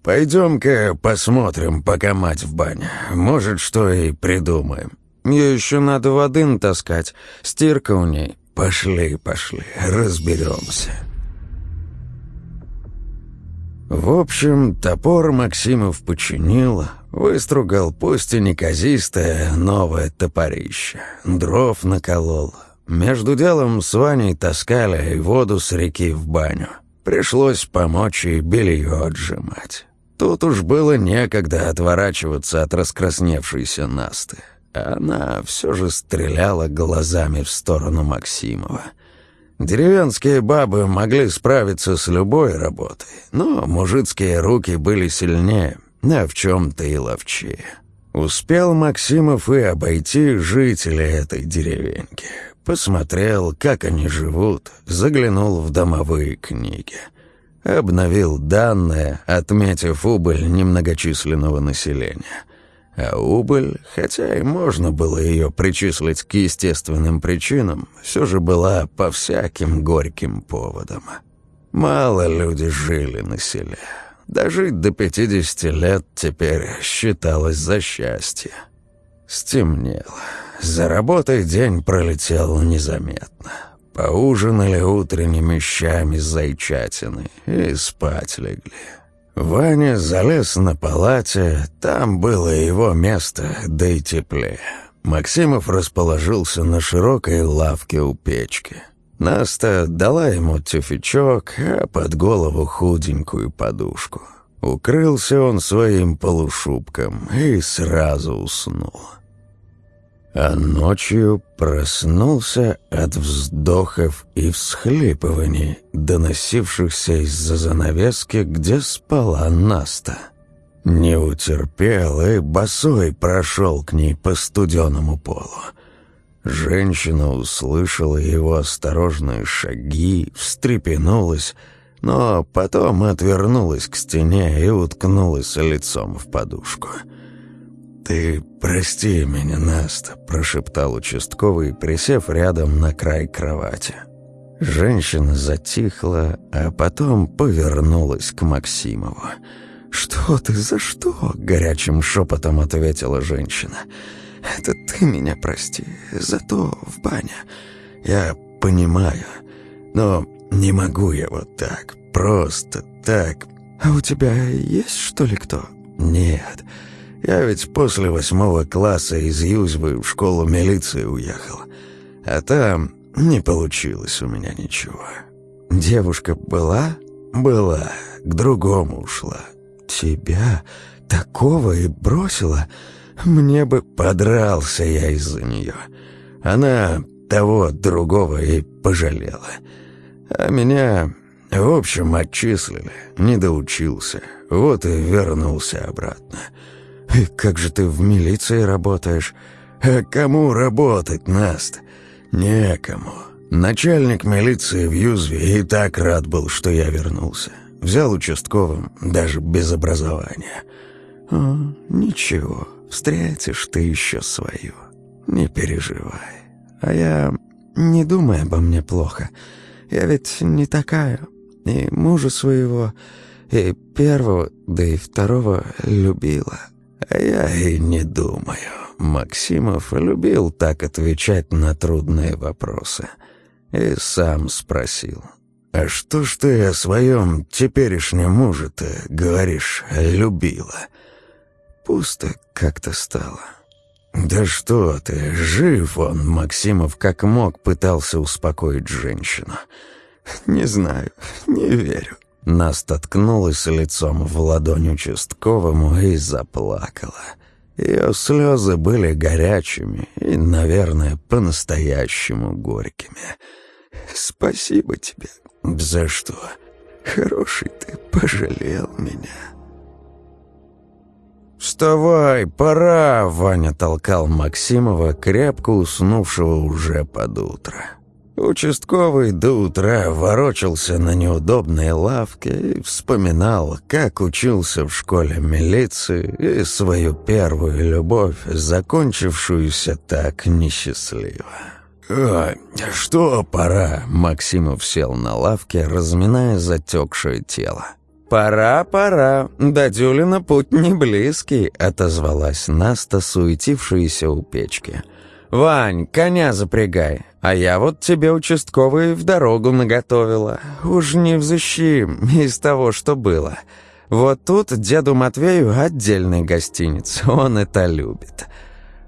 Пойдем-ка посмотрим, пока мать в бане. Может, что и придумаем. Ее еще надо воды натаскать. Стирка у ней. Пошли, пошли, разберемся. В общем, топор Максимов починил, выстругал, пусть и неказистое, новое топорище. Дров наколол, между делом с Ваней таскали воду с реки в баню. Пришлось помочь и белье отжимать. Тут уж было некогда отворачиваться от раскрасневшейся Насты. Она все же стреляла глазами в сторону Максимова. Деревенские бабы могли справиться с любой работой, но мужицкие руки были сильнее, а в чем-то и ловчее. Успел Максимов и обойти жителей этой деревеньки. Посмотрел, как они живут, заглянул в домовые книги. Обновил данные, отметив убыль немногочисленного населения. А убыль, хотя и можно было ее причислить к естественным причинам, все же была по всяким горьким поводам. Мало люди жили на селе. Дожить до пятидесяти лет теперь считалось за счастье. Стемнело. За работой день пролетел незаметно. Поужинали утренними щами зайчатины и спать легли. Ваня залез на палате, там было его место, да и теплее. Максимов расположился на широкой лавке у печки. Наста дала ему тюфячок, а под голову худенькую подушку. Укрылся он своим полушубком и сразу уснул. А ночью проснулся от вздохов и всхлипываний, доносившихся из-за занавески, где спала Наста. Не утерпел и босой прошел к ней по студеному полу. Женщина услышала его осторожные шаги, встрепенулась, но потом отвернулась к стене и уткнулась лицом в подушку. «Ты прости меня, Наста», — прошептал участковый, присев рядом на край кровати. Женщина затихла, а потом повернулась к Максимову. «Что ты, за что?» — горячим шепотом ответила женщина. «Это ты меня прости, за то в бане. Я понимаю, но не могу я вот так, просто так. А у тебя есть, что ли, кто?» «Нет, я ведь после восьмого класса из Юзьбы в школу милиции уехал. А там не получилось у меня ничего. Девушка была? Была, к другому ушла. Тебя такого и бросила?» Мне бы подрался я из-за нее. Она того другого и пожалела. А меня, в общем, отчислили, не доучился. Вот и вернулся обратно. И как же ты в милиции работаешь? А кому работать, Наст? Некому. Начальник милиции в Юзве и так рад был, что я вернулся. Взял участковым, даже без образования. О, ничего, Встретишь ты еще свою. Не переживай. А я не думай обо мне плохо. Я ведь не такая. И мужа своего, и первого, да и второго любила. А я и не думаю. Максимов любил так отвечать на трудные вопросы. И сам спросил. «А что ж ты о своем теперешнем муже-то, говоришь, любила?» Пусто как-то стало. «Да что ты, жив он!» Максимов как мог пытался успокоить женщину. «Не знаю, не верю». Наста ткнулась лицом в ладонь участковому и заплакала. Ее слезы были горячими и, наверное, по-настоящему горькими. «Спасибо тебе». «За что?» «Хороший ты, пожалел меня». «Вставай, пора!» — Ваня толкал Максимова, крепко уснувшего уже под утро. Участковый до утра ворочался на неудобной лавке и вспоминал, как учился в школе милиции и свою первую любовь, закончившуюся так несчастливо. «А, что пора?» — Максимов сел на лавке, разминая затекшее тело. «Пора, пора, до Дюлина путь не близкий», — отозвалась Наста, суетившаяся у печки. «Вань, коня запрягай, а я вот тебе участковый в дорогу наготовила. Уж не взыщи из того, что было. Вот тут деду Матвею отдельный гостиниц, он это любит».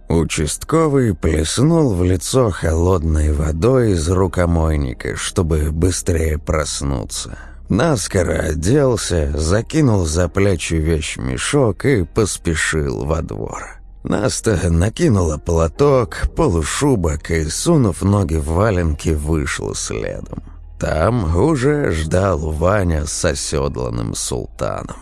Участковый плеснул в лицо холодной водой из рукомойника, чтобы быстрее проснуться. Наскоро оделся, закинул за плечи вещмешок и поспешил во двор. Наста накинула платок, полушубок и, сунув ноги в валенки, вышла следом. Там уже ждал Ваня с оседланным султаном.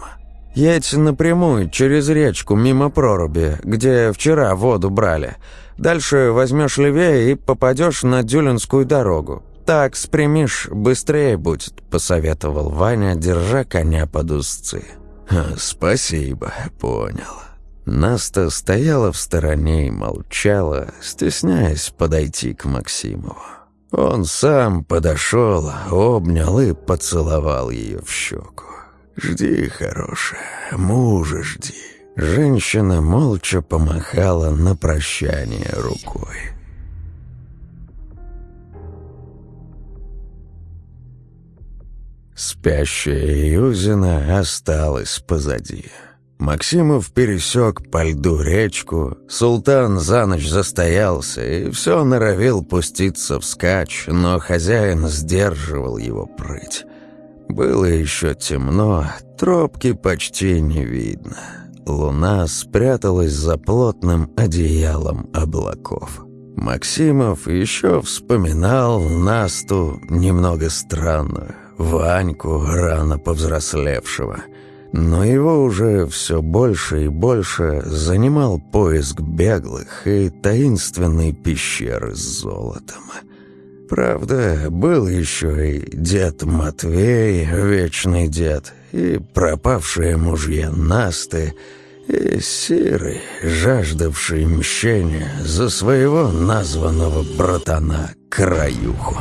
«Едь напрямую через речку мимо проруби, где вчера воду брали. Дальше возьмешь левее и попадешь на Дюлинскую дорогу. «Так спрямишь, быстрее будет», — посоветовал Ваня, держа коня под узцы. «Спасибо, понял». Наста стояла в стороне и молчала, стесняясь подойти к Максимову. Он сам подошел, обнял и поцеловал ее в щеку. Жди, хорошая, мужа жди». Женщина молча помахала на прощание рукой. Спящая Юзина осталась позади. Максимов пересек по льду речку, султан за ночь застоялся и все норовил пуститься вскачь, но хозяин сдерживал его прыть. Было еще темно, тропки почти не видно. Луна спряталась за плотным одеялом облаков. Максимов еще вспоминал Насту немного странную, Ваньку, рано повзрослевшего — но его уже все больше и больше занимал поиск беглых и таинственной пещеры с золотом. Правда, был еще и дед Матвей, вечный дед, и пропавшие мужья Насты, и Сирый, жаждавший мщения за своего названного братана Краюху.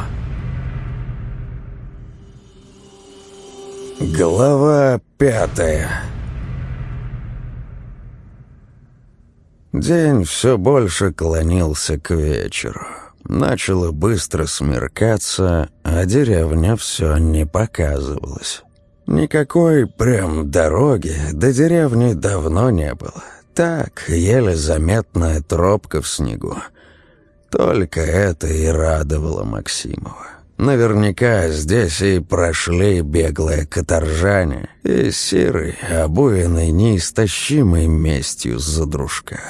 Глава пятая День все больше клонился к вечеру. Начало быстро смеркаться, а деревня все не показывалась. Никакой прям дороги до деревни давно не было. Так, еле заметная тропка в снегу. Только это и радовало Максимова. Наверняка здесь и прошли беглые каторжане и серый, обуянный неистощимой местью за дружка.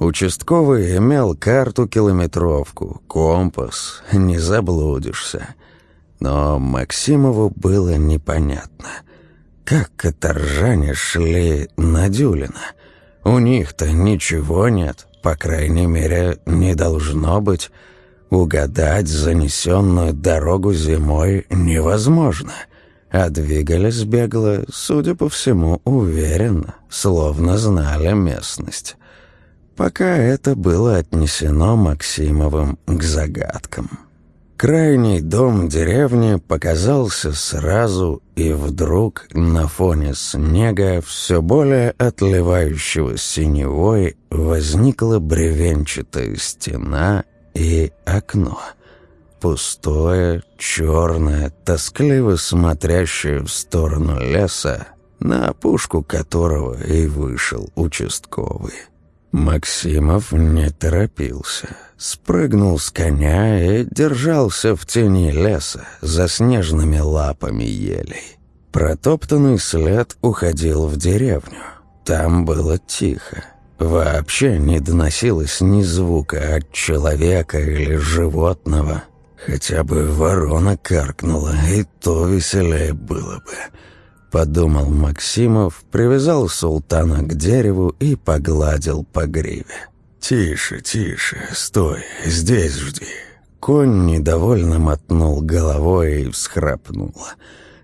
Участковый имел карту-километровку, компас, не заблудишься. Но Максимову было непонятно, как каторжане шли на Дюлина. У них-то ничего нет, по крайней мере, не должно быть, Угадать занесенную дорогу зимой невозможно, а двигались бегло, судя по всему, уверенно, словно знали местность. Пока это было отнесено Максимовым к загадкам. Крайний дом деревни показался сразу, и вдруг на фоне снега, все более отливающего синевой, возникла бревенчатая стена и окно. Пустое, черное, тоскливо смотрящее в сторону леса, на опушку которого и вышел участковый. Максимов не торопился. Спрыгнул с коня и держался в тени леса за снежными лапами елей. Протоптанный след уходил в деревню. Там было тихо. Вообще не доносилось ни звука от человека или животного. Хотя бы ворона каркнула, и то веселее было бы. Подумал Максимов, привязал султана к дереву и погладил по гриве. «Тише, тише, стой, здесь жди». Конь недовольно мотнул головой и всхрапнул.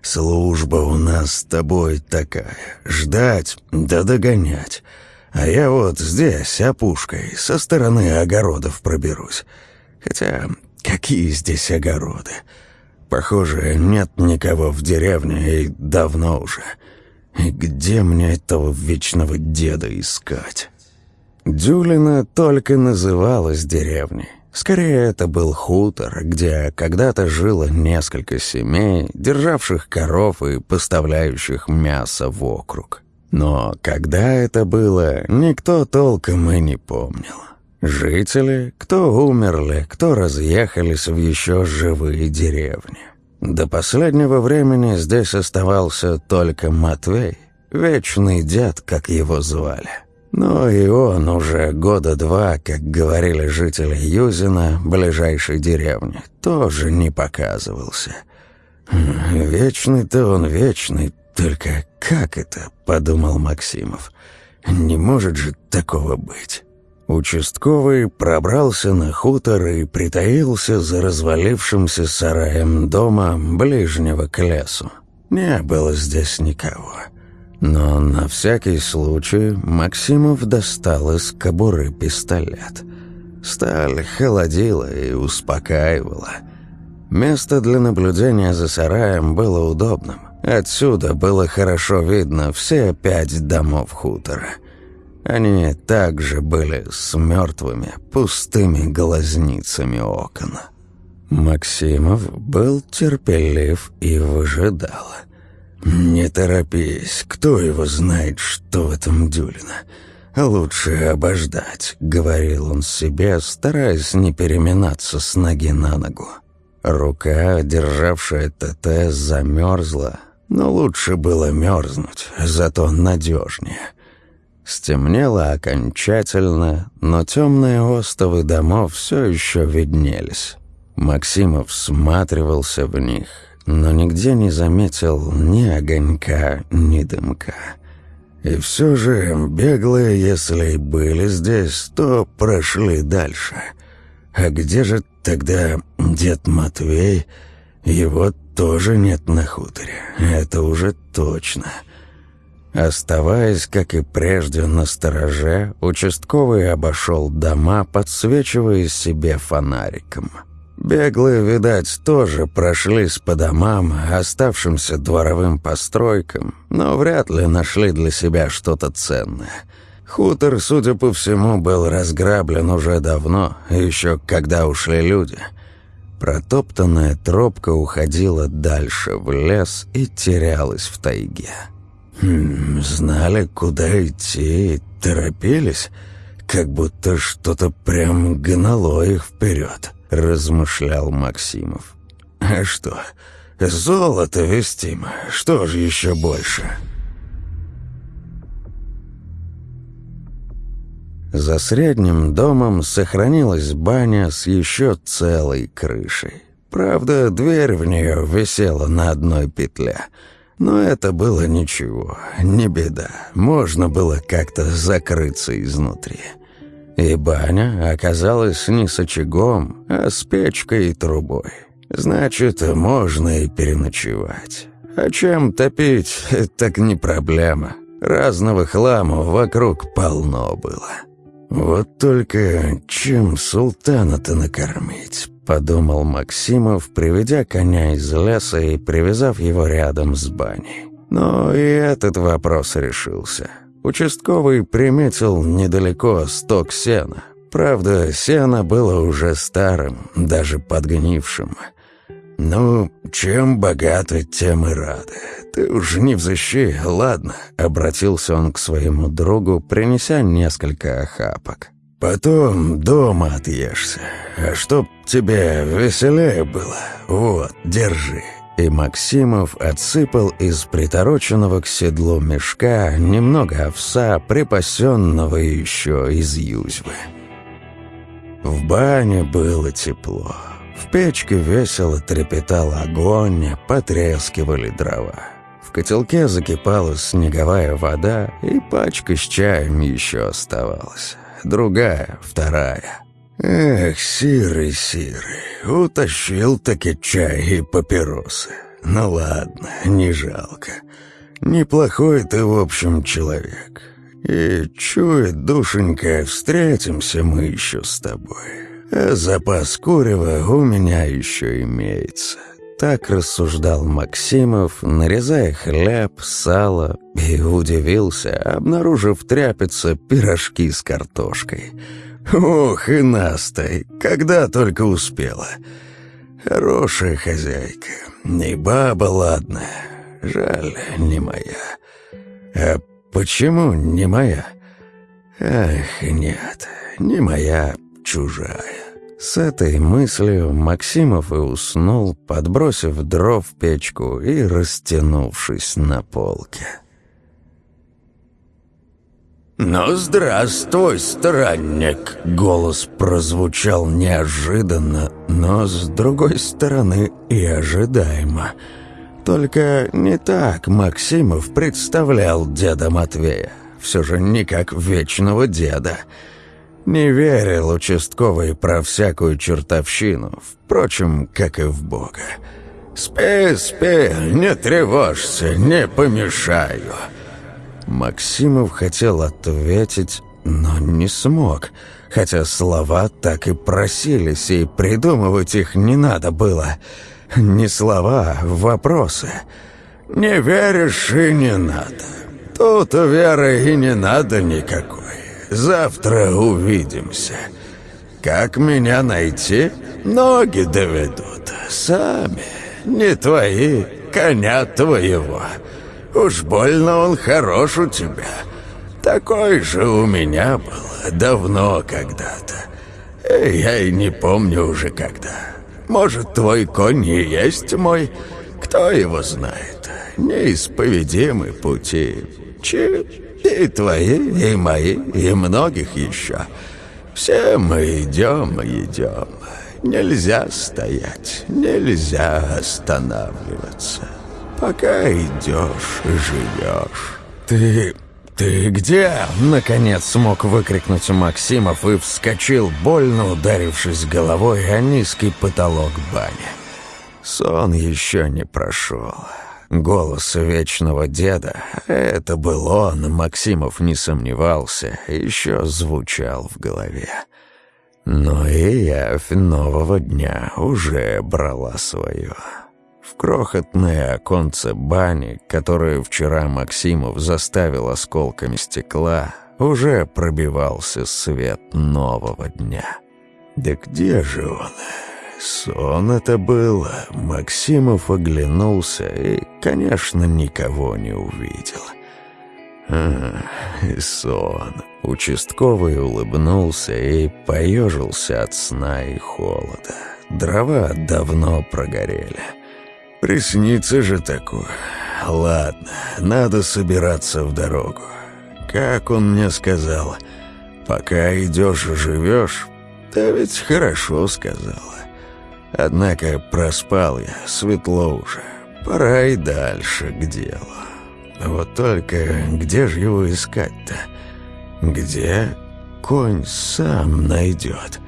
«Служба у нас с тобой такая. Ждать да догонять». А я вот здесь, опушкой, со стороны огородов проберусь. Хотя, какие здесь огороды? Похоже, нет никого в деревне и давно уже. И где мне этого вечного деда искать? Дюлина только называлась деревней. Скорее, это был хутор, где когда-то жило несколько семей, державших коров и поставляющих мясо в округ. Но когда это было, никто толком и не помнил. Жители, кто умерли, кто разъехались в еще живые деревни. До последнего времени здесь оставался только Матвей, вечный дед, как его звали. Но и он уже года два, как говорили жители Юзина, ближайшей деревни, тоже не показывался. Вечный-то он вечный, только как это, подумал Максимов. Не может же такого быть. Участковый пробрался на хутор и притаился за развалившимся сараем дома, ближнего к лесу. Не было здесь никого. Но на всякий случай Максимов достал из кобуры пистолет. Сталь холодила и успокаивала. Место для наблюдения за сараем было удобным. Отсюда было хорошо видно все пять домов хутора. Они также были с мертвыми, пустыми глазницами окон. Максимов был терпелив и выжидал. «Не торопись, кто его знает, что в этом дюлина. Лучше обождать», — говорил он себе, стараясь не переминаться с ноги на ногу. Рука, державшая ТТ, замерзла, но лучше было мерзнуть, зато надежнее. Стемнело окончательно, но темные остовы домов все еще виднелись. Максимов всматривался в них, но нигде не заметил ни огонька, ни дымка. И все же беглые, если и были здесь, то прошли дальше. А где же тогда дед Матвей? Его тоже нет на хуторе, это уже точно. Оставаясь, как и прежде, на стороже, участковый обошел дома, подсвечивая себе фонариком. Беглые, видать, тоже прошлись по домам, оставшимся дворовым постройкам, но вряд ли нашли для себя что-то ценное. Хутор, судя по всему, был разграблен уже давно, еще когда ушли люди. Протоптанная тропка уходила дальше в лес и терялась в тайге. Хм, знали, куда идти, торопились, как будто что-то прям гнало их вперед размышлял Максимов. «А что, золото вестимо, что же еще больше?» За средним домом сохранилась баня с еще целой крышей. Правда, дверь в нее висела на одной петле. Но это было ничего, не беда. Можно было как-то закрыться изнутри. И баня оказалась не с очагом, а с печкой и трубой. Значит, можно и переночевать. А чем топить, так не проблема. Разного хлама вокруг полно было. Вот только чем султана-то накормить? Подумал Максимов, приведя коня из леса и привязав его рядом с баней. Но и этот вопрос решился. Участковый приметил недалеко сток сена. Правда, сено было уже старым, даже подгнившим. «Ну, чем богаты, тем и рады. Ты уж не взыщи, ладно?» Обратился он к своему другу, принеся несколько охапок. «Потом дома отъешься. А чтоб тебе веселее было, вот, держи». И Максимов отсыпал из притороченного к седлу мешка немного овса, припасенного еще из юзьвы. В бане было тепло. В печке весело трепетал огонь, потрескивали дрова. В котелке закипала снеговая вода, и пачка с чаем еще оставалась. Другая, вторая — Эх, сирый-сирый, утащил таки чай и папиросы. Ну ладно, не жалко. Неплохой ты, в общем, человек. И чует, душенька, встретимся мы еще с тобой. А запас курева у меня еще имеется. Так рассуждал Максимов, нарезая хлеб, сало, и удивился, обнаружив тряпица пирожки с картошкой — Ох, и Настой, когда только успела. Хорошая хозяйка, не баба ладная, жаль, не моя. А почему не моя? Ах, нет, не моя, чужая. С этой мыслью Максимов и уснул, подбросив дров в печку и растянувшись на полке. «Ну, здравствуй, странник!» Голос прозвучал неожиданно, но, с другой стороны, и ожидаемо. Только не так Максимов представлял деда Матвея. Все же не как вечного деда. Не верил участковый про всякую чертовщину, впрочем, как и в Бога. «Спи, спи, не тревожься, не помешаю!» Максимов хотел ответить, но не смог, хотя слова так и просились, и придумывать их не надо было. Не слова, а вопросы. Не веришь и не надо. Тут веры и не надо никакой. Завтра увидимся. Как меня найти? Ноги доведут. Сами. Не твои, коня твоего. Уж больно он хорош у тебя. Такой же у меня был давно когда-то. Я и не помню уже когда. Может, твой конь и есть мой? Кто его знает? Неисповедимы пути. Чи и твои, и мои, и многих еще. Все мы идем и идем. Нельзя стоять, нельзя останавливаться. Пока идешь и живешь. Ты... «Ты где?» — наконец смог выкрикнуть Максимов и вскочил, больно ударившись головой о низкий потолок бани. Сон еще не прошел. Голос вечного деда, это был он, Максимов не сомневался, еще звучал в голове. Но и явь нового дня уже брала свое. В крохотное оконце бани, которое вчера Максимов заставил осколками стекла, уже пробивался свет нового дня. Да где же он? Сон это был. Максимов оглянулся и, конечно, никого не увидел. А, сон. Участковый улыбнулся и поежился от сна и холода. Дрова давно прогорели. Приснится же такое. Ладно, надо собираться в дорогу. Как он мне сказал, пока идешь и живешь, да ведь хорошо сказала. Однако проспал я, светло уже. Пора и дальше к делу. Вот только где же его искать-то? Где? Конь сам найдет.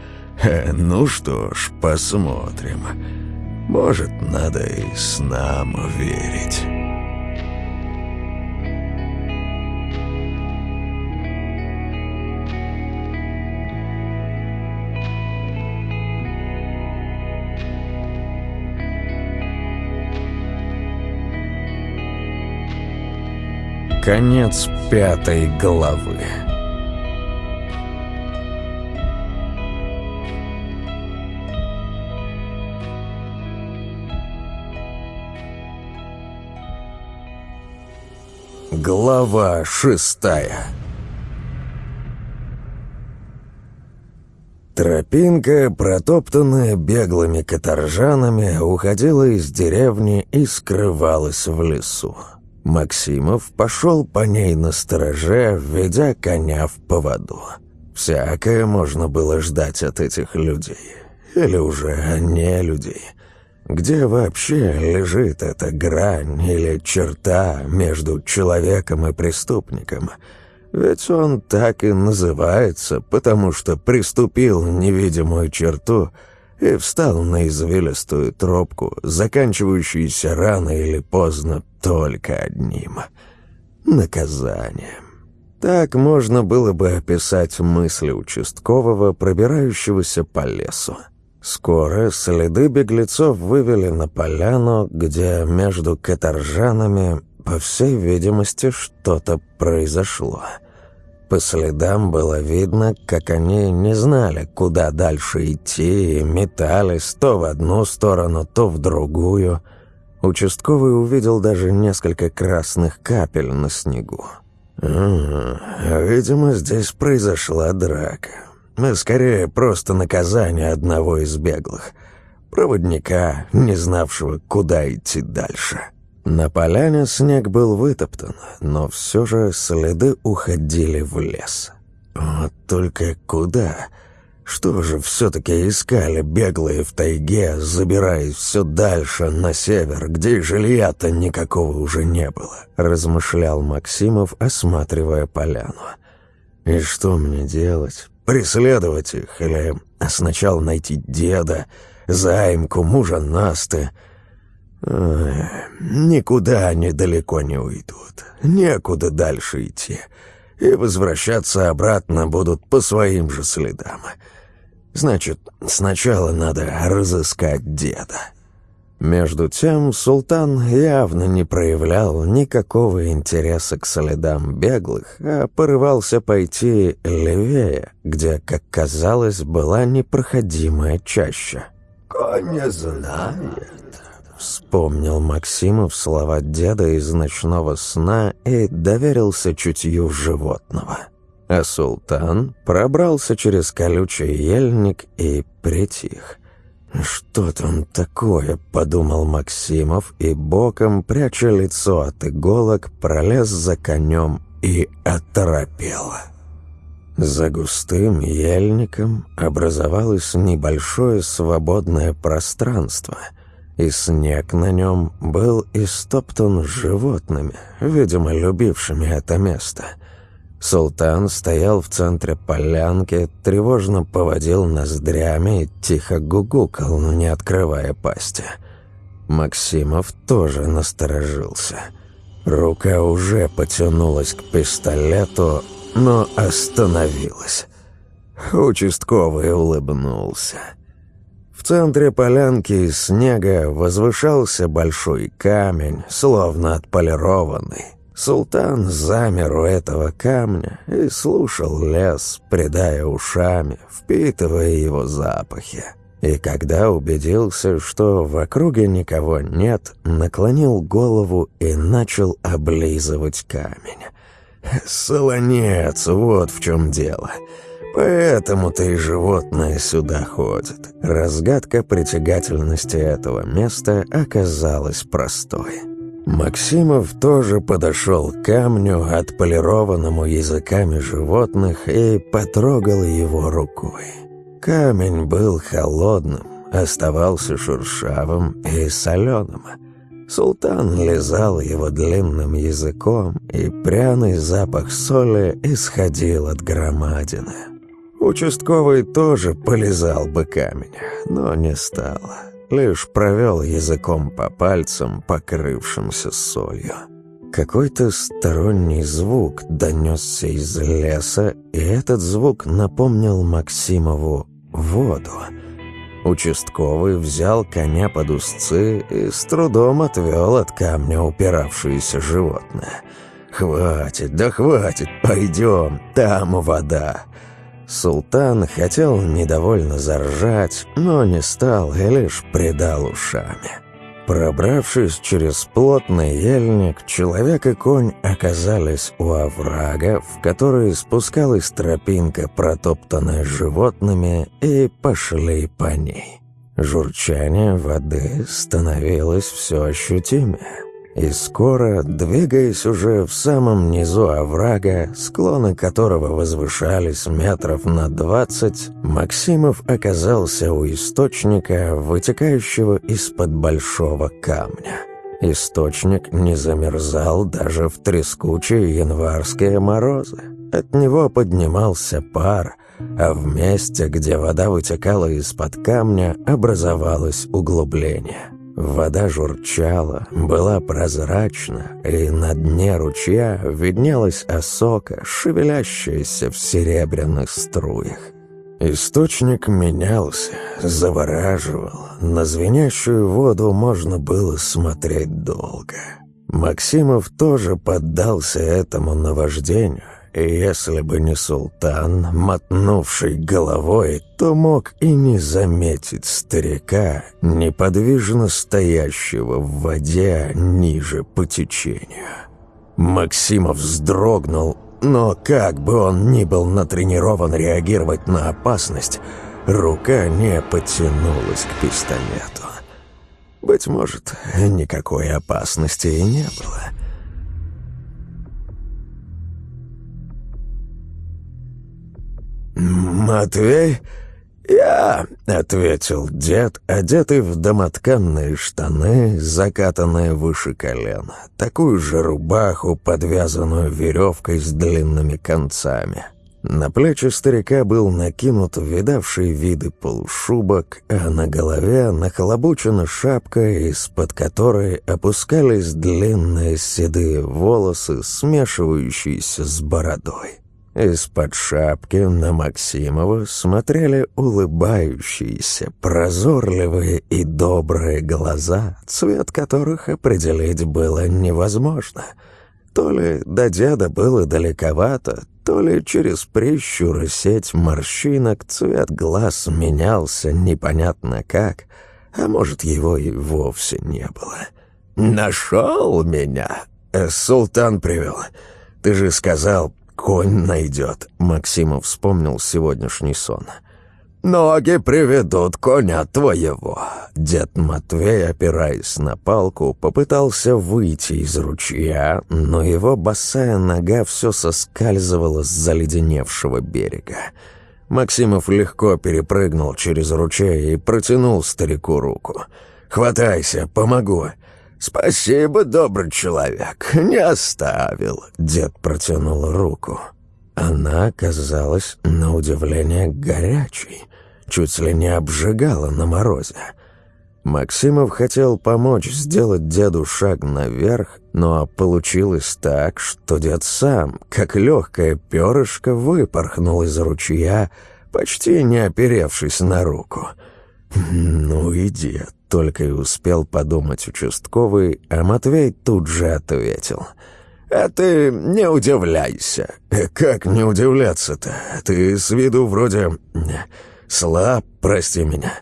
Ну что ж, посмотрим. Может, надо и с нам верить». Конец пятой главы. Глава шестая Тропинка, протоптанная беглыми каторжанами, уходила из деревни и скрывалась в лесу. Максимов пошел по ней на стороже, ведя коня в поводу. Всякое можно было ждать от этих людей. Или уже не людей. Где вообще лежит эта грань или черта между человеком и преступником? Ведь он так и называется, потому что приступил невидимую черту — и встал на извилистую тропку, заканчивающуюся рано или поздно только одним — наказанием. Так можно было бы описать мысли участкового, пробирающегося по лесу. Скоро следы беглецов вывели на поляну, где между каторжанами, по всей видимости, что-то произошло — по следам было видно, как они не знали, куда дальше идти, и метались то в одну сторону, то в другую. Участковый увидел даже несколько красных капель на снегу. видимо, здесь произошла драка. Скорее, просто наказание одного из беглых. Проводника, не знавшего, куда идти дальше». На поляне снег был вытоптан, но все же следы уходили в лес. Вот только куда? Что же все-таки искали беглые в тайге, забираясь все дальше на север, где жилья-то никакого уже не было? Размышлял Максимов, осматривая поляну. И что мне делать? Преследовать их или сначала найти деда, заимку, мужа Насты — никуда они далеко не уйдут. Некуда дальше идти. И возвращаться обратно будут по своим же следам. Значит, сначала надо разыскать деда. Между тем султан явно не проявлял никакого интереса к следам беглых, а порывался пойти левее, где, как казалось, была непроходимая чаща. «Конь знает», — вспомнил Максимов слова деда из ночного сна и доверился чутью животного. А султан пробрался через колючий ельник и притих — «Что там такое?» — подумал Максимов и боком, пряча лицо от иголок, пролез за конем и оторопел. За густым ельником образовалось небольшое свободное пространство, и снег на нем был истоптан животными, видимо, любившими это место — Султан стоял в центре полянки, тревожно поводил ноздрями и тихо гугукал, не открывая пасти. Максимов тоже насторожился. Рука уже потянулась к пистолету, но остановилась. Участковый улыбнулся. Центре полянки из снега возвышался большой камень, словно отполированный. Султан замер у этого камня и слушал лес, придая ушами, впитывая его запахи. И когда убедился, что в округе никого нет, наклонил голову и начал облизывать камень. «Солонец, вот в чем дело. Поэтому-то и животные сюда ходят». Разгадка притягательности этого места оказалась простой. Максимов тоже подошел к камню, отполированному языками животных, и потрогал его рукой. Камень был холодным, оставался шершавым и соленым. Султан лизал его длинным языком, и пряный запах соли исходил от громадины. Участковый тоже полизал бы камень, но не стало лишь провел языком по пальцам, покрывшимся солью. Какой-то сторонний звук донесся из леса, и этот звук напомнил Максимову воду. Участковый взял коня под узцы и с трудом отвел от камня упиравшееся животное. «Хватит, да хватит, пойдем, там вода!» Султан хотел недовольно заржать, но не стал и лишь придал ушами. Пробравшись через плотный ельник, человек и конь оказались у оврага, в который спускалась тропинка, протоптанная животными, и пошли по ней. Журчание воды становилось все ощутимее. И скоро, двигаясь уже в самом низу оврага, склоны которого возвышались метров на двадцать, Максимов оказался у источника, вытекающего из-под большого камня. Источник не замерзал даже в трескучие январские морозы. От него поднимался пар, а в месте, где вода вытекала из-под камня, образовалось углубление. Вода журчала, была прозрачна, и на дне ручья виднелась осока, шевелящаяся в серебряных струях. Источник менялся, завораживал. На звенящую воду можно было смотреть долго. Максимов тоже поддался этому наваждению, если бы не султан, мотнувший головой, то мог и не заметить старика, неподвижно стоящего в воде ниже по течению. Максимов вздрогнул, но как бы он ни был натренирован реагировать на опасность, рука не потянулась к пистолету. Быть может, никакой опасности и не было. «Матвей?» «Я», — ответил дед, одетый в домотканные штаны, закатанные выше колена, такую же рубаху, подвязанную веревкой с длинными концами. На плечи старика был накинут видавший виды полушубок, а на голове нахлобучена шапка, из-под которой опускались длинные седые волосы, смешивающиеся с бородой. Из-под шапки на Максимова смотрели улыбающиеся, прозорливые и добрые глаза, цвет которых определить было невозможно. То ли до деда было далековато, то ли через прищуры сеть морщинок цвет глаз менялся непонятно как, а может, его и вовсе не было. «Нашел меня?» э, «Султан привел. Ты же сказал, конь найдет», — Максимов вспомнил сегодняшний сон. «Ноги приведут коня твоего». Дед Матвей, опираясь на палку, попытался выйти из ручья, но его босая нога все соскальзывала с заледеневшего берега. Максимов легко перепрыгнул через ручей и протянул старику руку. «Хватайся, помогу». «Спасибо, добрый человек, не оставил», — дед протянул руку. Она оказалась, на удивление, горячей, чуть ли не обжигала на морозе. Максимов хотел помочь сделать деду шаг наверх, но получилось так, что дед сам, как легкое перышко, выпорхнул из ручья, почти не оперевшись на руку. «Ну и дед», — только и успел подумать участковый, а Матвей тут же ответил. «А ты не удивляйся». «Как не удивляться-то? Ты с виду вроде слаб, прости меня».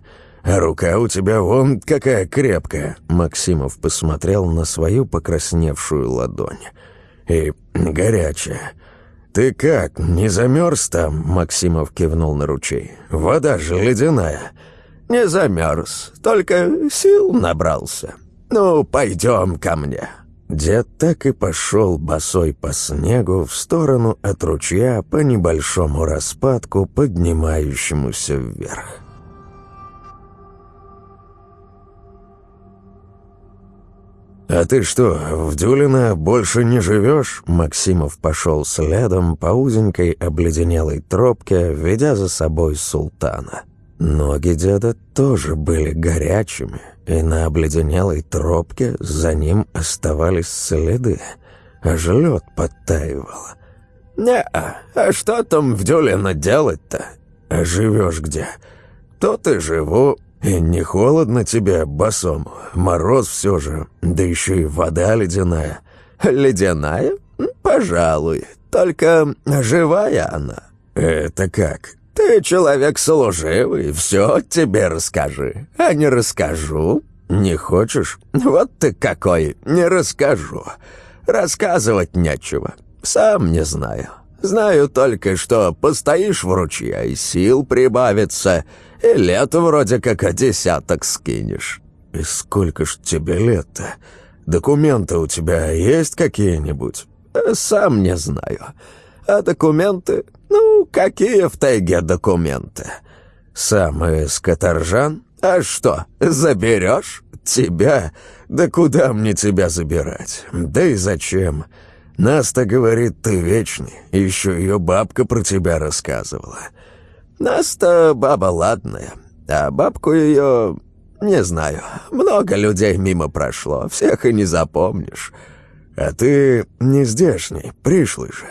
А рука у тебя вон какая крепкая!» Максимов посмотрел на свою покрасневшую ладонь. «И горячая. Ты как, не замерз там?» Максимов кивнул на ручей. «Вода же ледяная». «Не замерз, только сил набрался. Ну, пойдем ко мне». Дед так и пошел босой по снегу в сторону от ручья по небольшому распадку, поднимающемуся вверх. «А ты что, в Дюлино больше не живешь?» Максимов пошел следом по узенькой обледенелой тропке, ведя за собой султана. Ноги деда тоже были горячими, и на обледенелой тропке за ним оставались следы, аж лед подтаивал. не а что там в Дюлино делать-то? А живешь где?» «Тут и живу. И не холодно тебе, босом? Мороз все же, да еще и вода ледяная. Ледяная? Пожалуй. Только живая она. Это как? Ты человек служивый, все тебе расскажи. А не расскажу? Не хочешь? Вот ты какой, не расскажу. Рассказывать нечего. Сам не знаю. Знаю только, что постоишь в ручье, и сил прибавится, и лет вроде как о десяток скинешь. И сколько ж тебе лет-то? Документы у тебя есть какие-нибудь? Сам не знаю. А документы? Ну, какие в тайге документы? Сам из Каторжан? А что, заберешь? Тебя? Да куда мне тебя забирать? Да и зачем? Наста говорит, ты вечный. Еще ее бабка про тебя рассказывала. Наста баба ладная, а бабку ее... Не знаю, много людей мимо прошло, всех и не запомнишь. А ты не здешний, пришлый же.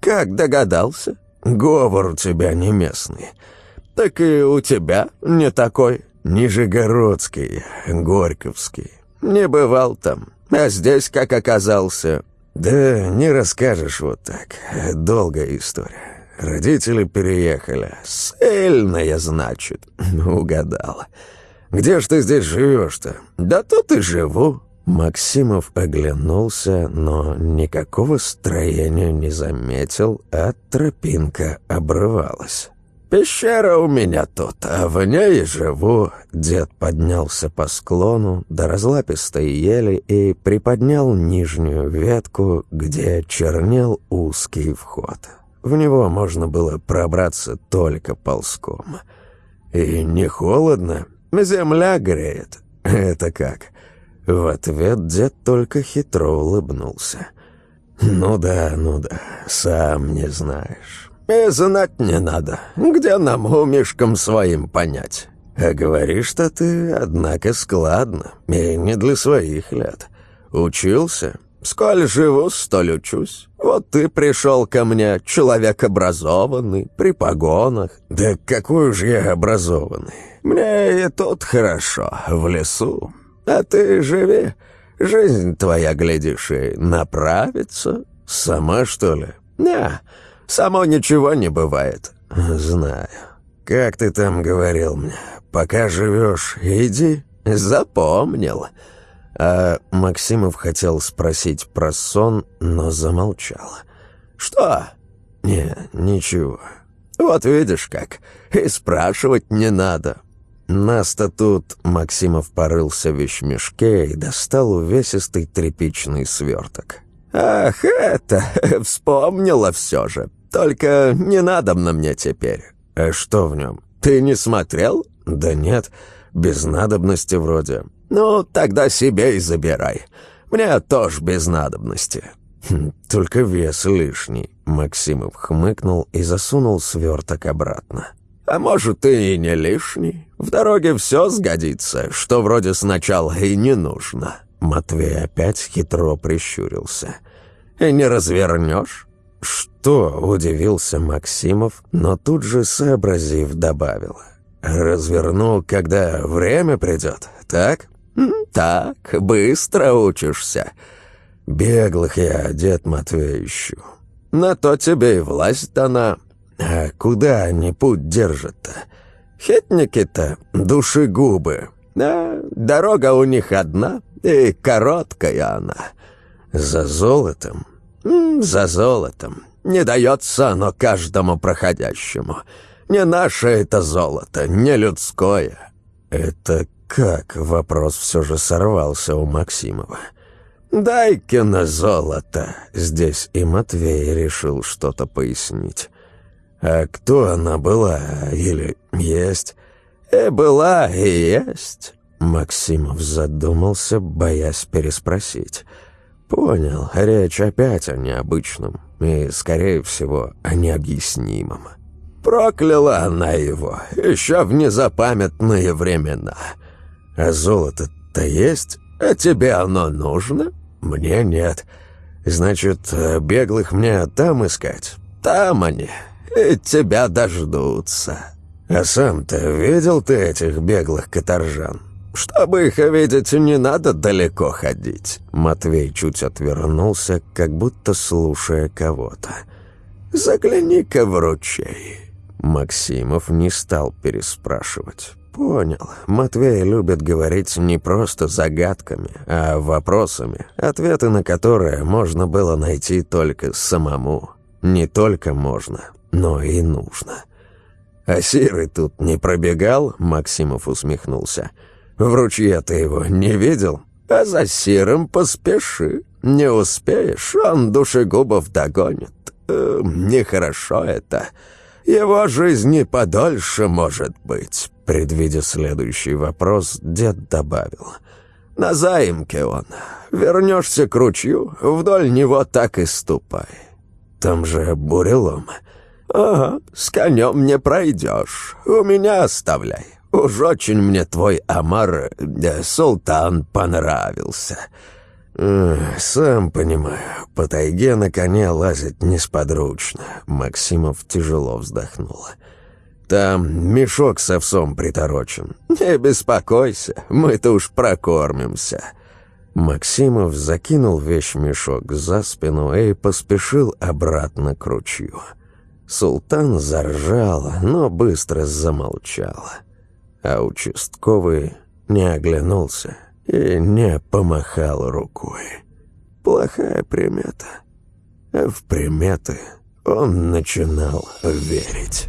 Как догадался? Говор у тебя не местный. Так и у тебя не такой. Нижегородский, Горьковский. Не бывал там, а здесь как оказался. Да не расскажешь вот так, долгая история. Родители переехали. Сильная, значит. Угадала. Где ж ты здесь живешь-то? Да тут и живу. Максимов оглянулся, но никакого строения не заметил, а тропинка обрывалась. «Пещера у меня тут, а в ней живу». Дед поднялся по склону до разлапистой ели и приподнял нижнюю ветку, где чернел узкий вход. В него можно было пробраться только ползком. И не холодно, земля греет. Это как? В ответ дед только хитро улыбнулся. «Ну да, ну да, сам не знаешь. И знать не надо. Где нам умишкам своим понять? А говоришь-то ты, однако, складно, и не для своих лет. Учился? Сколь живу, столь учусь. Вот ты пришел ко мне, человек образованный, при погонах. Да какой же я образованный? Мне и тут хорошо, в лесу. А ты живи, жизнь твоя, глядишь, и направится. Сама, что ли? Не, само ничего не бывает. Знаю. Как ты там говорил мне? Пока живешь, иди. Запомнил. А Максимов хотел спросить про сон, но замолчал. «Что?» «Не, ничего». «Вот видишь как, и спрашивать не надо». Нас-то тут Максимов порылся в вещмешке и достал увесистый тряпичный сверток. «Ах, это, вспомнила все же. Только не надо на мне теперь». «А что в нем?» «Ты не смотрел?» «Да нет, без надобности вроде». «Ну, тогда себе и забирай. Мне тоже без надобности». Хм, «Только вес лишний», — Максимов хмыкнул и засунул сверток обратно. «А может, и не лишний? В дороге все сгодится, что вроде сначала и не нужно». Матвей опять хитро прищурился. «И не развернешь?» «Что?» — удивился Максимов, но тут же, сообразив, добавил. «Разверну, когда время придет, так?» «Так, быстро учишься». «Беглых я, дед Матвей, ищу». «На то тебе и власть дана». «А куда они путь держат-то?» «Хитники-то душегубы. А дорога у них одна, и короткая она». «За золотом?» «За золотом. Не дается оно каждому проходящему. Не наше это золото, не людское». «Это «Как?» — вопрос все же сорвался у Максимова. «Дай-ка на золото!» Здесь и Матвей решил что-то пояснить. «А кто она была? Или есть?» «И была, и есть!» Максимов задумался, боясь переспросить. «Понял, речь опять о необычном и, скорее всего, о необъяснимом». «Прокляла она его еще в незапамятные времена!» А золото-то есть? А тебе оно нужно? Мне нет. Значит, э, беглых мне там искать? Там они. Тебя дождутся. А сам-то видел ты этих беглых каторжан? Чтобы их видеть, не надо далеко ходить. Матвей чуть отвернулся, как будто слушая кого-то. Загляни-ка в ручей. Максимов не стал переспрашивать. Понял. Матвей любит говорить не просто загадками, а вопросами, ответы на которые можно было найти только самому. Не только можно, но и нужно. «А Сирый тут не пробегал?» — Максимов усмехнулся. «В ручье ты его не видел?» «А за Сиром поспеши. Не успеешь, он душегубов догонит. Э, нехорошо это. Его жизни подольше может быть». Предвидя следующий вопрос, дед добавил. «На заимке он. Вернешься к ручью, вдоль него так и ступай. Там же бурелом». «Ага, с конем не пройдешь. У меня оставляй. Уж очень мне твой Амар, да, султан, понравился». «Сам понимаю, по тайге на коне лазить несподручно», — Максимов тяжело вздохнул. Там мешок с овсом приторочен. Не беспокойся, мы-то уж прокормимся». Максимов закинул вещмешок за спину и поспешил обратно к ручью. Султан заржал, но быстро замолчал. А участковый не оглянулся и не помахал рукой. Плохая примета. А в приметы он начинал верить.